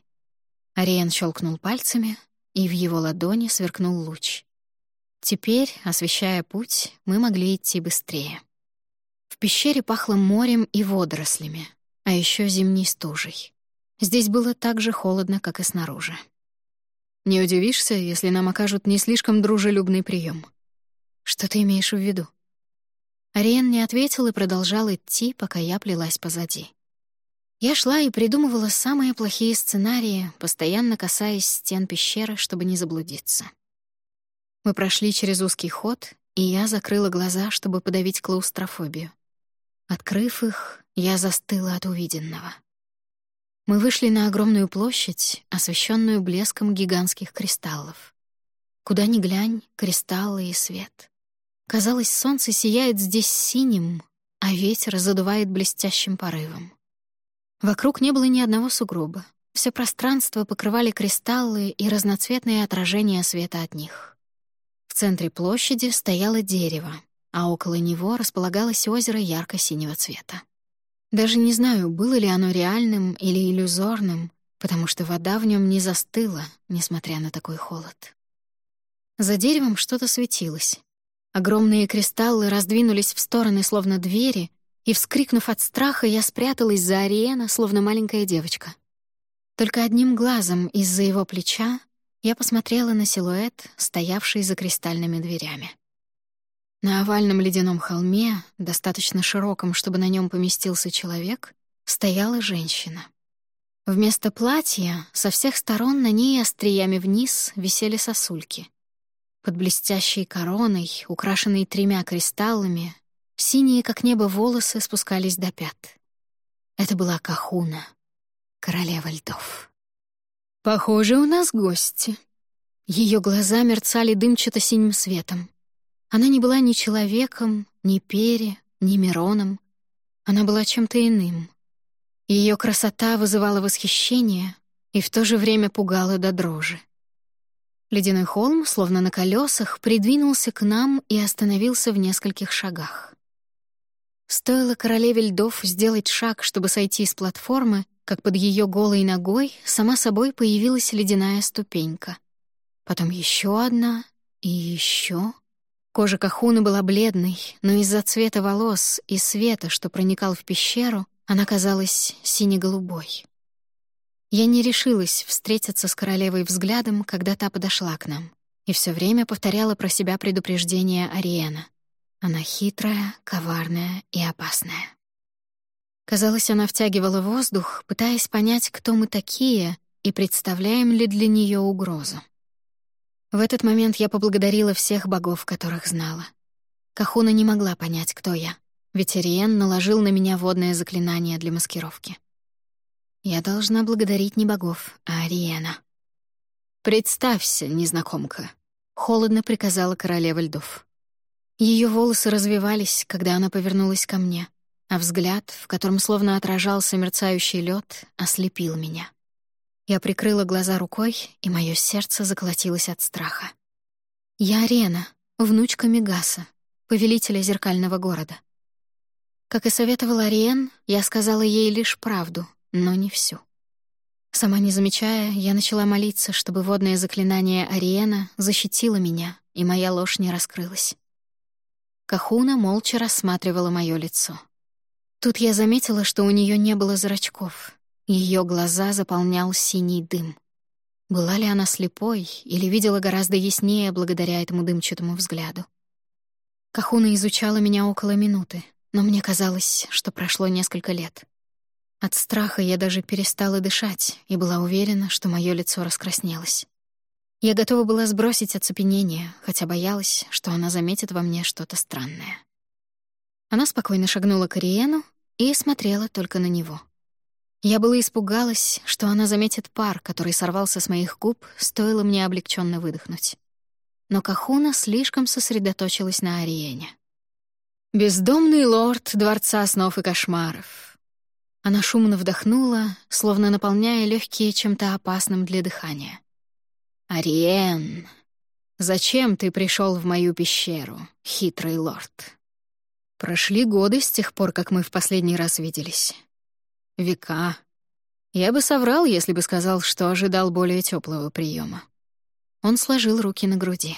Ариен щелкнул пальцами, и в его ладони сверкнул луч. Теперь, освещая путь, мы могли идти быстрее. В пещере пахло морем и водорослями, а еще зимней стужей. Здесь было так же холодно, как и снаружи. Не удивишься, если нам окажут не слишком дружелюбный прием. Что ты имеешь в виду? Ариен не ответил и продолжал идти, пока я плелась позади. Я шла и придумывала самые плохие сценарии, постоянно касаясь стен пещеры, чтобы не заблудиться. Мы прошли через узкий ход, и я закрыла глаза, чтобы подавить клаустрофобию. Открыв их, я застыла от увиденного. Мы вышли на огромную площадь, освещенную блеском гигантских кристаллов. Куда ни глянь, кристаллы и свет. Казалось, солнце сияет здесь синим, а ветер задувает блестящим порывом. Вокруг не было ни одного сугроба. Все пространство покрывали кристаллы и разноцветные отражения света от них. В центре площади стояло дерево, а около него располагалось озеро ярко-синего цвета. Даже не знаю, было ли оно реальным или иллюзорным, потому что вода в нем не застыла, несмотря на такой холод. За деревом что-то светилось. Огромные кристаллы раздвинулись в стороны, словно двери, и, вскрикнув от страха, я спряталась за Ариена, словно маленькая девочка. Только одним глазом из-за его плеча я посмотрела на силуэт, стоявший за кристальными дверями. На овальном ледяном холме, достаточно широком, чтобы на нем поместился человек, стояла женщина. Вместо платья со всех сторон на ней остриями вниз висели сосульки. Под блестящей короной, украшенной тремя кристаллами, синие, как небо, волосы спускались до пят. Это была Кахуна, королева льдов. «Похоже, у нас гости». Ее глаза мерцали дымчато-синим светом. Она не была ни человеком, ни пере, ни Мироном. Она была чем-то иным. Ее красота вызывала восхищение и в то же время пугала до дрожи. Ледяной холм, словно на колесах, придвинулся к нам и остановился в нескольких шагах. Стоило королеве льдов сделать шаг, чтобы сойти с платформы, как под ее голой ногой сама собой появилась ледяная ступенька. Потом еще одна и еще. Кожа Кахуны была бледной, но из-за цвета волос и света, что проникал в пещеру, она казалась сине-голубой. Я не решилась встретиться с королевой взглядом, когда та подошла к нам, и все время повторяла про себя предупреждение Ариена. Она хитрая, коварная и опасная. Казалось, она втягивала воздух, пытаясь понять, кто мы такие и представляем ли для нее угрозу. В этот момент я поблагодарила всех богов, которых знала. Кахуна не могла понять, кто я, ведь Ириен наложил на меня водное заклинание для маскировки. Я должна благодарить не богов, а Ариена. «Представься, незнакомка», — холодно приказала королева льдов. Ее волосы развивались, когда она повернулась ко мне, а взгляд, в котором словно отражался мерцающий лед, ослепил меня. Я прикрыла глаза рукой, и мое сердце заколотилось от страха. Я Арена, внучка Мегаса, повелителя зеркального города. Как и советовал Ариен, я сказала ей лишь правду, но не всю. Сама не замечая, я начала молиться, чтобы водное заклинание Ариена защитило меня, и моя ложь не раскрылась. Кахуна молча рассматривала мое лицо. Тут я заметила, что у нее не было зрачков, ее глаза заполнял синий дым. Была ли она слепой или видела гораздо яснее благодаря этому дымчатому взгляду? Кахуна изучала меня около минуты, но мне казалось, что прошло несколько лет. От страха я даже перестала дышать и была уверена, что мое лицо раскраснелось. Я готова была сбросить оцепенение, хотя боялась, что она заметит во мне что-то странное. Она спокойно шагнула к Ариену и смотрела только на него. Я было испугалась, что она заметит пар, который сорвался с моих губ, стоило мне облегченно выдохнуть. Но Кахуна слишком сосредоточилась на Ариене. «Бездомный лорд Дворца снов и кошмаров». Она шумно вдохнула, словно наполняя легкие чем-то опасным для дыхания. «Ариен, зачем ты пришел в мою пещеру, хитрый лорд?» Прошли годы с тех пор, как мы в последний раз виделись. Века. Я бы соврал, если бы сказал, что ожидал более теплого приема. Он сложил руки на груди.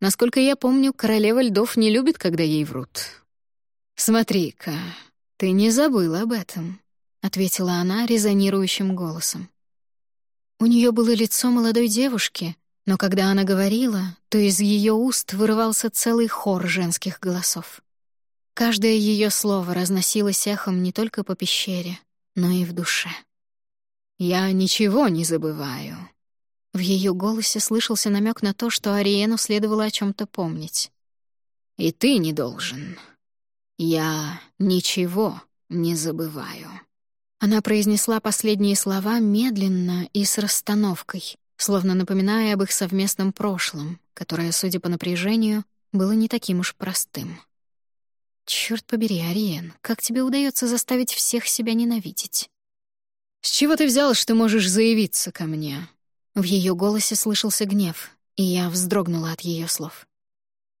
Насколько я помню, королева льдов не любит, когда ей врут. «Смотри-ка, ты не забыл об этом», — ответила она резонирующим голосом. У нее было лицо молодой девушки, но когда она говорила, то из ее уст вырывался целый хор женских голосов. Каждое ее слово разносилось эхом не только по пещере, но и в душе. «Я ничего не забываю». В ее голосе слышался намек на то, что Ариену следовало о чем то помнить. «И ты не должен. Я ничего не забываю». Она произнесла последние слова медленно и с расстановкой, словно напоминая об их совместном прошлом, которое, судя по напряжению, было не таким уж простым. Черт побери, Ариен, как тебе удается заставить всех себя ненавидеть? «С чего ты взял, что можешь заявиться ко мне?» В ее голосе слышался гнев, и я вздрогнула от ее слов.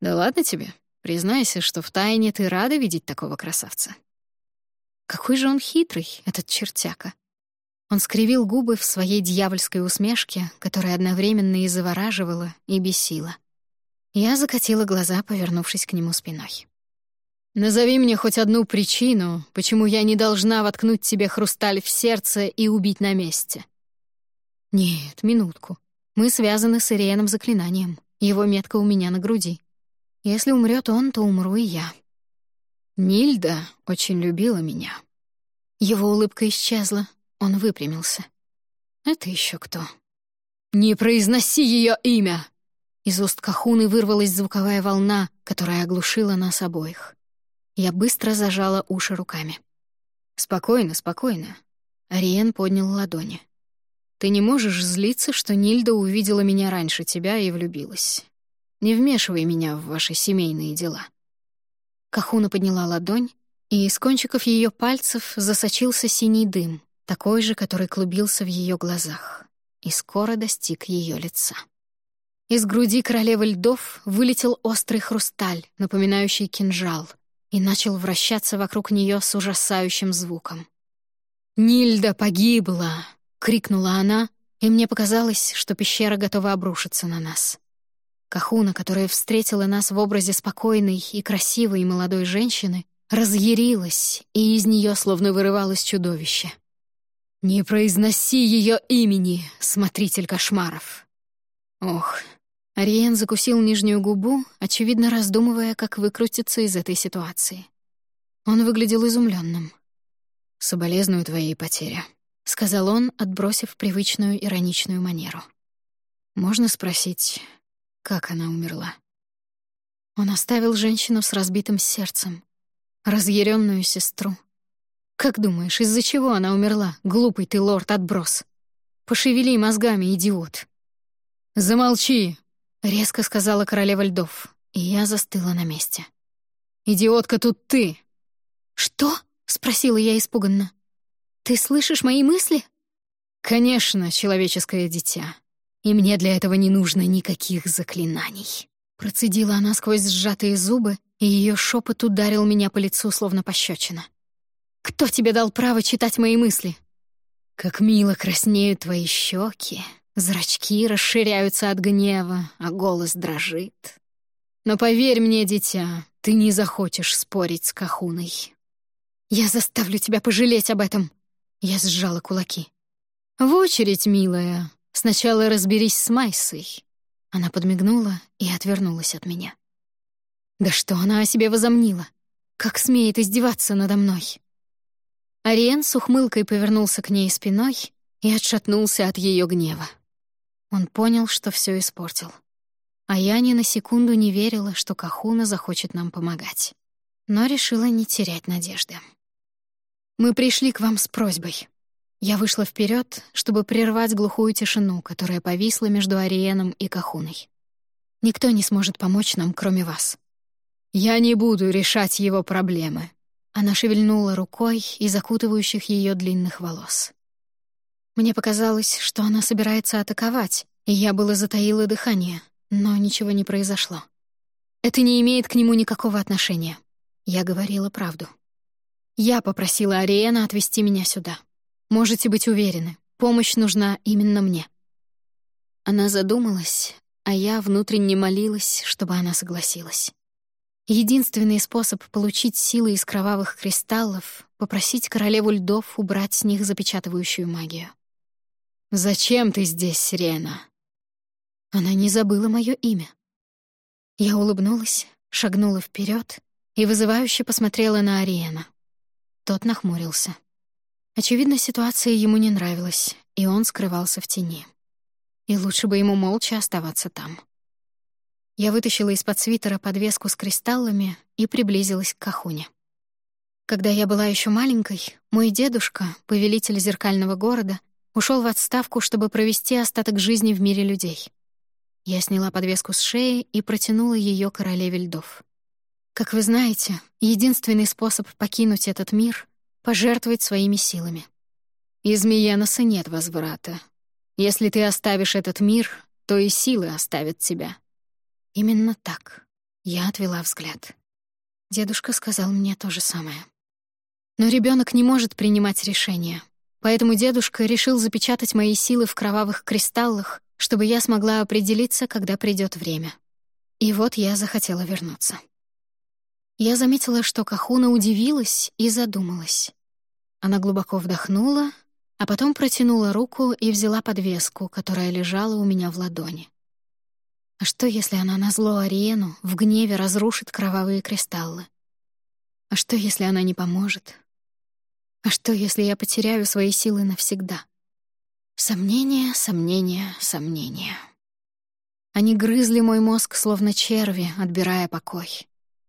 «Да ладно тебе. Признайся, что втайне ты рада видеть такого красавца». Какой же он хитрый, этот чертяка. Он скривил губы в своей дьявольской усмешке, которая одновременно и завораживала, и бесила. Я закатила глаза, повернувшись к нему спиной. «Назови мне хоть одну причину, почему я не должна воткнуть тебе хрусталь в сердце и убить на месте». «Нет, минутку. Мы связаны с Ириеном заклинанием. Его метка у меня на груди. Если умрет он, то умру и я». Нильда очень любила меня. Его улыбка исчезла, он выпрямился. «Это еще кто?» «Не произноси ее имя!» Из уст Кахуны вырвалась звуковая волна, которая оглушила нас обоих. Я быстро зажала уши руками. «Спокойно, спокойно». Ариен поднял ладони. «Ты не можешь злиться, что Нильда увидела меня раньше тебя и влюбилась. Не вмешивай меня в ваши семейные дела». Кахуна подняла ладонь, и из кончиков ее пальцев засочился синий дым, такой же, который клубился в ее глазах, и скоро достиг ее лица. Из груди королевы льдов вылетел острый хрусталь, напоминающий кинжал, и начал вращаться вокруг нее с ужасающим звуком. «Нильда погибла!» — крикнула она, и мне показалось, что пещера готова обрушиться на нас. Кахуна, которая встретила нас в образе спокойной и красивой молодой женщины, разъярилась, и из нее словно вырывалось чудовище — «Не произноси ее имени, смотритель кошмаров!» Ох, Ариен закусил нижнюю губу, очевидно раздумывая, как выкрутиться из этой ситуации. Он выглядел изумленным. «Соболезную твоей потере», — сказал он, отбросив привычную ироничную манеру. «Можно спросить, как она умерла?» Он оставил женщину с разбитым сердцем, разъяренную сестру, как думаешь, из-за чего она умерла, глупый ты лорд-отброс? Пошевели мозгами, идиот. Замолчи, резко сказала королева льдов, и я застыла на месте. Идиотка тут ты. Что? спросила я испуганно. Ты слышишь мои мысли? Конечно, человеческое дитя. И мне для этого не нужно никаких заклинаний. Процедила она сквозь сжатые зубы, и ее шепот ударил меня по лицу, словно пощечина. Кто тебе дал право читать мои мысли? Как мило краснеют твои щеки, зрачки расширяются от гнева, а голос дрожит. Но поверь мне, дитя, ты не захочешь спорить с Кахуной. Я заставлю тебя пожалеть об этом. Я сжала кулаки. В очередь, милая. Сначала разберись с Майсой. Она подмигнула и отвернулась от меня. Да что она о себе возомнила? Как смеет издеваться надо мной? Ариен с ухмылкой повернулся к ней спиной и отшатнулся от ее гнева. Он понял, что все испортил. А я ни на секунду не верила, что Кахуна захочет нам помогать. Но решила не терять надежды. «Мы пришли к вам с просьбой». Я вышла вперед, чтобы прервать глухую тишину, которая повисла между Ариеном и Кахуной. «Никто не сможет помочь нам, кроме вас». «Я не буду решать его проблемы», она шевельнула рукой и закутывающих ее длинных волос. Мне показалось, что она собирается атаковать, и я было затаила дыхание, но ничего не произошло. Это не имеет к нему никакого отношения. Я говорила правду. Я попросила Ариэна отвезти меня сюда. Можете быть уверены, помощь нужна именно мне. Она задумалась, а я внутренне молилась, чтобы она согласилась. Единственный способ получить силы из кровавых кристаллов — попросить королеву льдов убрать с них запечатывающую магию. «Зачем ты здесь, Сирена?» Она не забыла мое имя. Я улыбнулась, шагнула вперед и вызывающе посмотрела на Ариена. Тот нахмурился. Очевидно, ситуация ему не нравилась, и он скрывался в тени. И лучше бы ему молча оставаться там. Я вытащила из-под свитера подвеску с кристаллами и приблизилась к Кахуне. Когда я была еще маленькой, мой дедушка, повелитель зеркального города, ушел в отставку, чтобы провести остаток жизни в мире людей. Я сняла подвеску с шеи и протянула ее королеве льдов. Как вы знаете, единственный способ покинуть этот мир — пожертвовать своими силами. Из Миеноса нет возврата. Если ты оставишь этот мир, то и силы оставят тебя. Именно так. Я отвела взгляд. Дедушка сказал мне то же самое. Но ребенок не может принимать решения, поэтому дедушка решил запечатать мои силы в кровавых кристаллах, чтобы я смогла определиться, когда придет время. И вот я захотела вернуться. Я заметила, что Кахуна удивилась и задумалась. Она глубоко вдохнула, а потом протянула руку и взяла подвеску, которая лежала у меня в ладони. А что, если она назло Ариену в гневе разрушит кровавые кристаллы? А что, если она не поможет? А что, если я потеряю свои силы навсегда? Сомнения, сомнения, сомнения. Они грызли мой мозг, словно черви, отбирая покой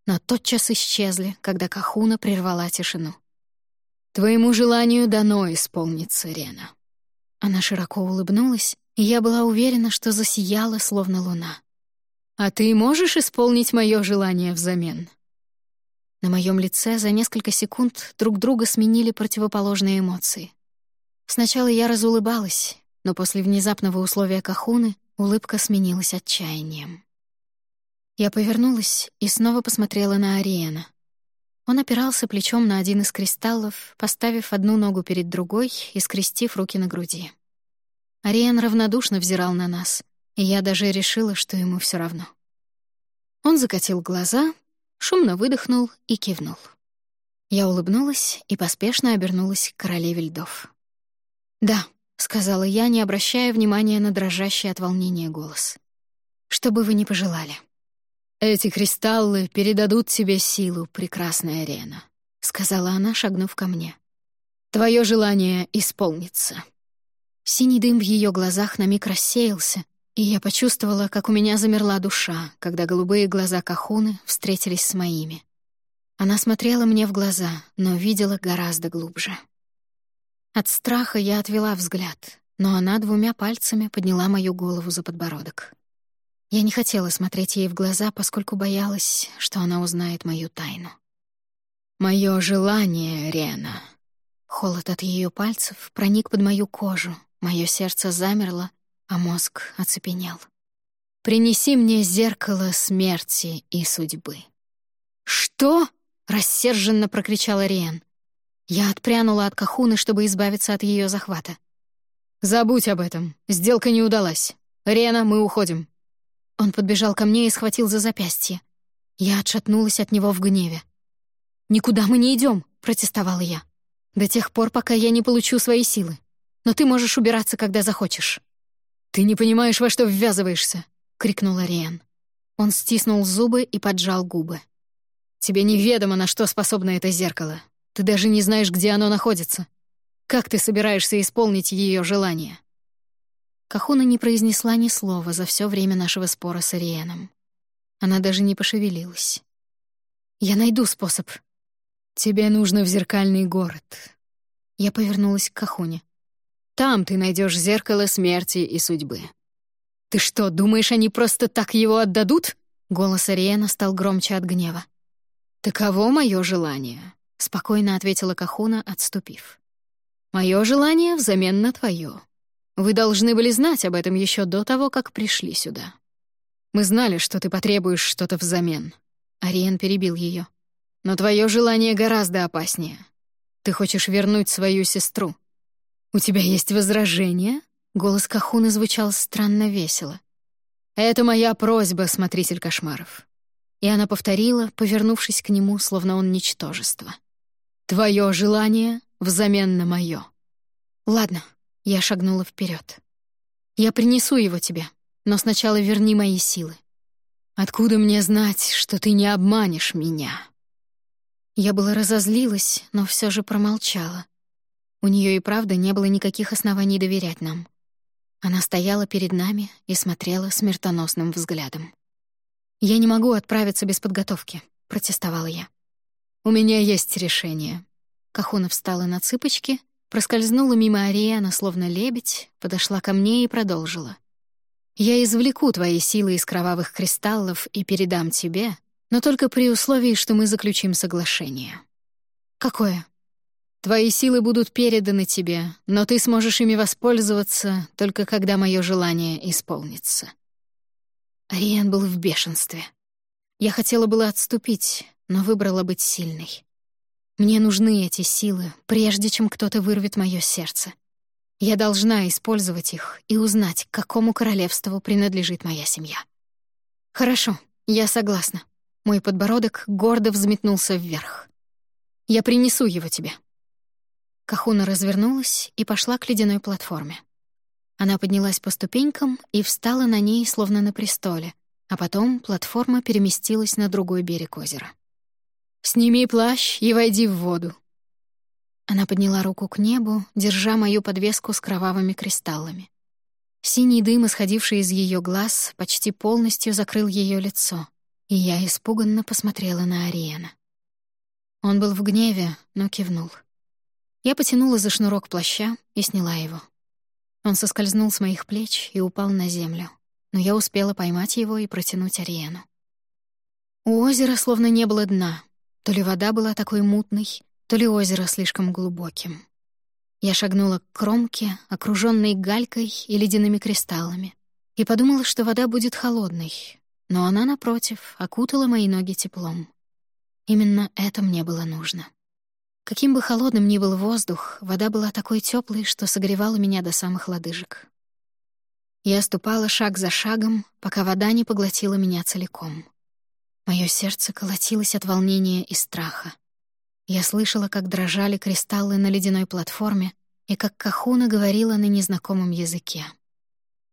но тотчас исчезли, когда Кахуна прервала тишину. «Твоему желанию дано исполниться, Рена». Она широко улыбнулась, и я была уверена, что засияла, словно луна. «А ты можешь исполнить мое желание взамен?» На моем лице за несколько секунд друг друга сменили противоположные эмоции. Сначала я разулыбалась, но после внезапного условия Кахуны улыбка сменилась отчаянием. Я повернулась и снова посмотрела на Ариена. Он опирался плечом на один из кристаллов, поставив одну ногу перед другой и скрестив руки на груди. Ариен равнодушно взирал на нас, и я даже решила, что ему все равно. Он закатил глаза, шумно выдохнул и кивнул. Я улыбнулась и поспешно обернулась к королеве льдов. «Да», — сказала я, не обращая внимания на дрожащий от волнения голос. «Что бы вы ни пожелали». «Эти кристаллы передадут тебе силу, прекрасная арена», — сказала она, шагнув ко мне. «Твое желание исполнится». Синий дым в ее глазах на миг рассеялся, и я почувствовала, как у меня замерла душа, когда голубые глаза Кахуны встретились с моими. Она смотрела мне в глаза, но видела гораздо глубже. От страха я отвела взгляд, но она двумя пальцами подняла мою голову за подбородок. Я не хотела смотреть ей в глаза, поскольку боялась, что она узнает мою тайну. Моё желание, Рена. Холод от ее пальцев проник под мою кожу, мое сердце замерло, а мозг оцепенел. «Принеси мне зеркало смерти и судьбы». «Что?» — рассерженно прокричала Риен. Я отпрянула от Кахуны, чтобы избавиться от ее захвата. «Забудь об этом. Сделка не удалась. Рена, мы уходим. Он подбежал ко мне и схватил за запястье. Я отшатнулась от него в гневе. «Никуда мы не идем, протестовала я. «До тех пор, пока я не получу свои силы. Но ты можешь убираться, когда захочешь». «Ты не понимаешь, во что ввязываешься!» — крикнул Ариен. Он стиснул зубы и поджал губы. «Тебе неведомо, на что способно это зеркало. Ты даже не знаешь, где оно находится. Как ты собираешься исполнить ее желание?» Кахуна не произнесла ни слова за все время нашего спора с Ариеном. Она даже не пошевелилась. «Я найду способ». «Тебе нужно в зеркальный город». Я повернулась к Кахуне. «Там ты найдешь зеркало смерти и судьбы». «Ты что, думаешь, они просто так его отдадут?» Голос Ариена стал громче от гнева. «Таково мое желание», — спокойно ответила Кахуна, отступив. «Мое желание взамен на твое. Вы должны были знать об этом еще до того, как пришли сюда. Мы знали, что ты потребуешь что-то взамен. Ариен перебил ее. Но твое желание гораздо опаснее. Ты хочешь вернуть свою сестру. У тебя есть возражения? Голос Кахуны звучал странно весело. Это моя просьба, смотритель кошмаров. И она повторила, повернувшись к нему, словно он ничтожество. Твое желание взамен на мое. Ладно, я шагнула вперед. «Я принесу его тебе, но сначала верни мои силы. Откуда мне знать, что ты не обманешь меня?» Я была разозлилась, но все же промолчала. У нее и правда не было никаких оснований доверять нам. Она стояла перед нами и смотрела смертоносным взглядом. «Я не могу отправиться без подготовки», — протестовала я. «У меня есть решение». Кахуна встала на цыпочки Проскользнула мимо Ариана, словно лебедь, подошла ко мне и продолжила. Я извлеку твои силы из кровавых кристаллов и передам тебе, но только при условии, что мы заключим соглашение. Какое? Твои силы будут переданы тебе, но ты сможешь ими воспользоваться только когда мое желание исполнится. Ариен был в бешенстве. Я хотела было отступить, но выбрала быть сильной. Мне нужны эти силы, прежде чем кто-то вырвет мое сердце. Я должна использовать их и узнать, к какому королевству принадлежит моя семья. Хорошо, я согласна. Мой подбородок гордо взметнулся вверх. Я принесу его тебе. Кахуна развернулась и пошла к ледяной платформе. Она поднялась по ступенькам и встала на ней, словно на престоле, а потом платформа переместилась на другой берег озера. «Сними плащ и войди в воду». Она подняла руку к небу, держа мою подвеску с кровавыми кристаллами. Синий дым, исходивший из ее глаз, почти полностью закрыл ее лицо, и я испуганно посмотрела на Ариена. Он был в гневе, но кивнул. Я потянула за шнурок плаща и сняла его. Он соскользнул с моих плеч и упал на землю, но я успела поймать его и протянуть Ариену. У озера словно не было дна, то ли вода была такой мутной, то ли озеро слишком глубоким. Я шагнула к кромке, окружённой галькой и ледяными кристаллами, и подумала, что вода будет холодной, но она, напротив, окутала мои ноги теплом. Именно это мне было нужно. Каким бы холодным ни был воздух, вода была такой теплой, что согревала меня до самых лодыжек. Я ступала шаг за шагом, пока вода не поглотила меня целиком. Мое сердце колотилось от волнения и страха. Я слышала, как дрожали кристаллы на ледяной платформе и как Кахуна говорила на незнакомом языке.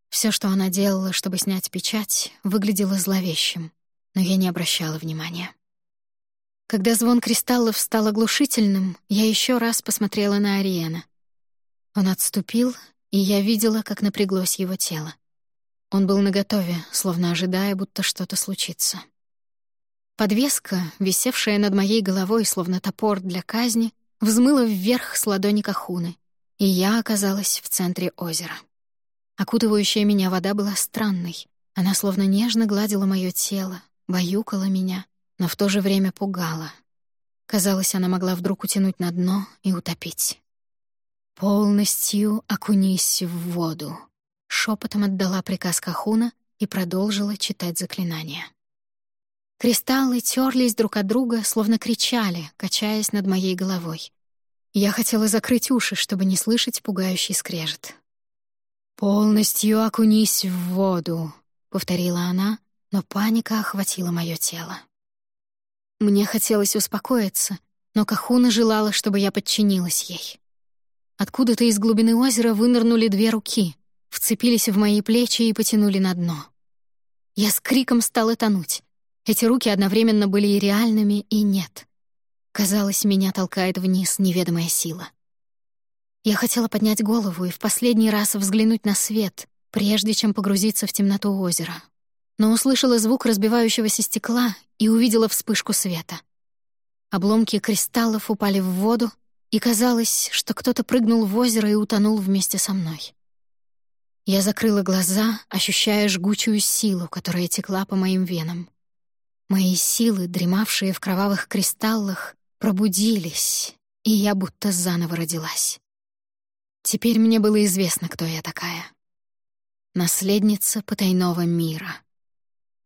Все, что она делала, чтобы снять печать, выглядело зловещим, но я не обращала внимания. Когда звон кристаллов стал оглушительным, я еще раз посмотрела на Ариена. Он отступил, и я видела, как напряглось его тело. Он был наготове, словно ожидая, будто что-то случится. Подвеска, висевшая над моей головой, словно топор для казни, взмыла вверх с ладони Кахуны, и я оказалась в центре озера. Окутывающая меня вода была странной. Она словно нежно гладила мое тело, баюкала меня, но в то же время пугала. Казалось, она могла вдруг утянуть на дно и утопить. «Полностью окунись в воду», — шепотом отдала приказ Кахуна и продолжила читать заклинание. Кристаллы терлись друг от друга, словно кричали, качаясь над моей головой. Я хотела закрыть уши, чтобы не слышать пугающий скрежет. «Полностью окунись в воду», — повторила она, но паника охватила мое тело. Мне хотелось успокоиться, но Кахуна желала, чтобы я подчинилась ей. Откуда-то из глубины озера вынырнули две руки, вцепились в мои плечи и потянули на дно. Я с криком стала тонуть. Эти руки одновременно были и реальными, и нет. Казалось, меня толкает вниз неведомая сила. Я хотела поднять голову и в последний раз взглянуть на свет, прежде чем погрузиться в темноту озера. Но услышала звук разбивающегося стекла и увидела вспышку света. Обломки кристаллов упали в воду, и казалось, что кто-то прыгнул в озеро и утонул вместе со мной. Я закрыла глаза, ощущая жгучую силу, которая текла по моим венам. Мои силы, дремавшие в кровавых кристаллах, пробудились, и я будто заново родилась. Теперь мне было известно, кто я такая. Наследница потайного мира.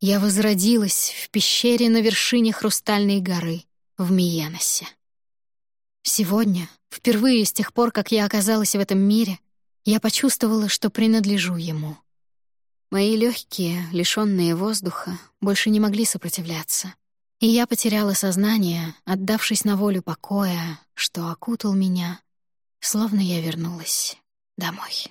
Я возродилась в пещере на вершине Хрустальной горы в Миеносе. Сегодня, впервые с тех пор, как я оказалась в этом мире, я почувствовала, что принадлежу ему. Мои легкие, лишенные воздуха, больше не могли сопротивляться, и я потеряла сознание, отдавшись на волю покоя, что окутал меня словно я вернулась домой.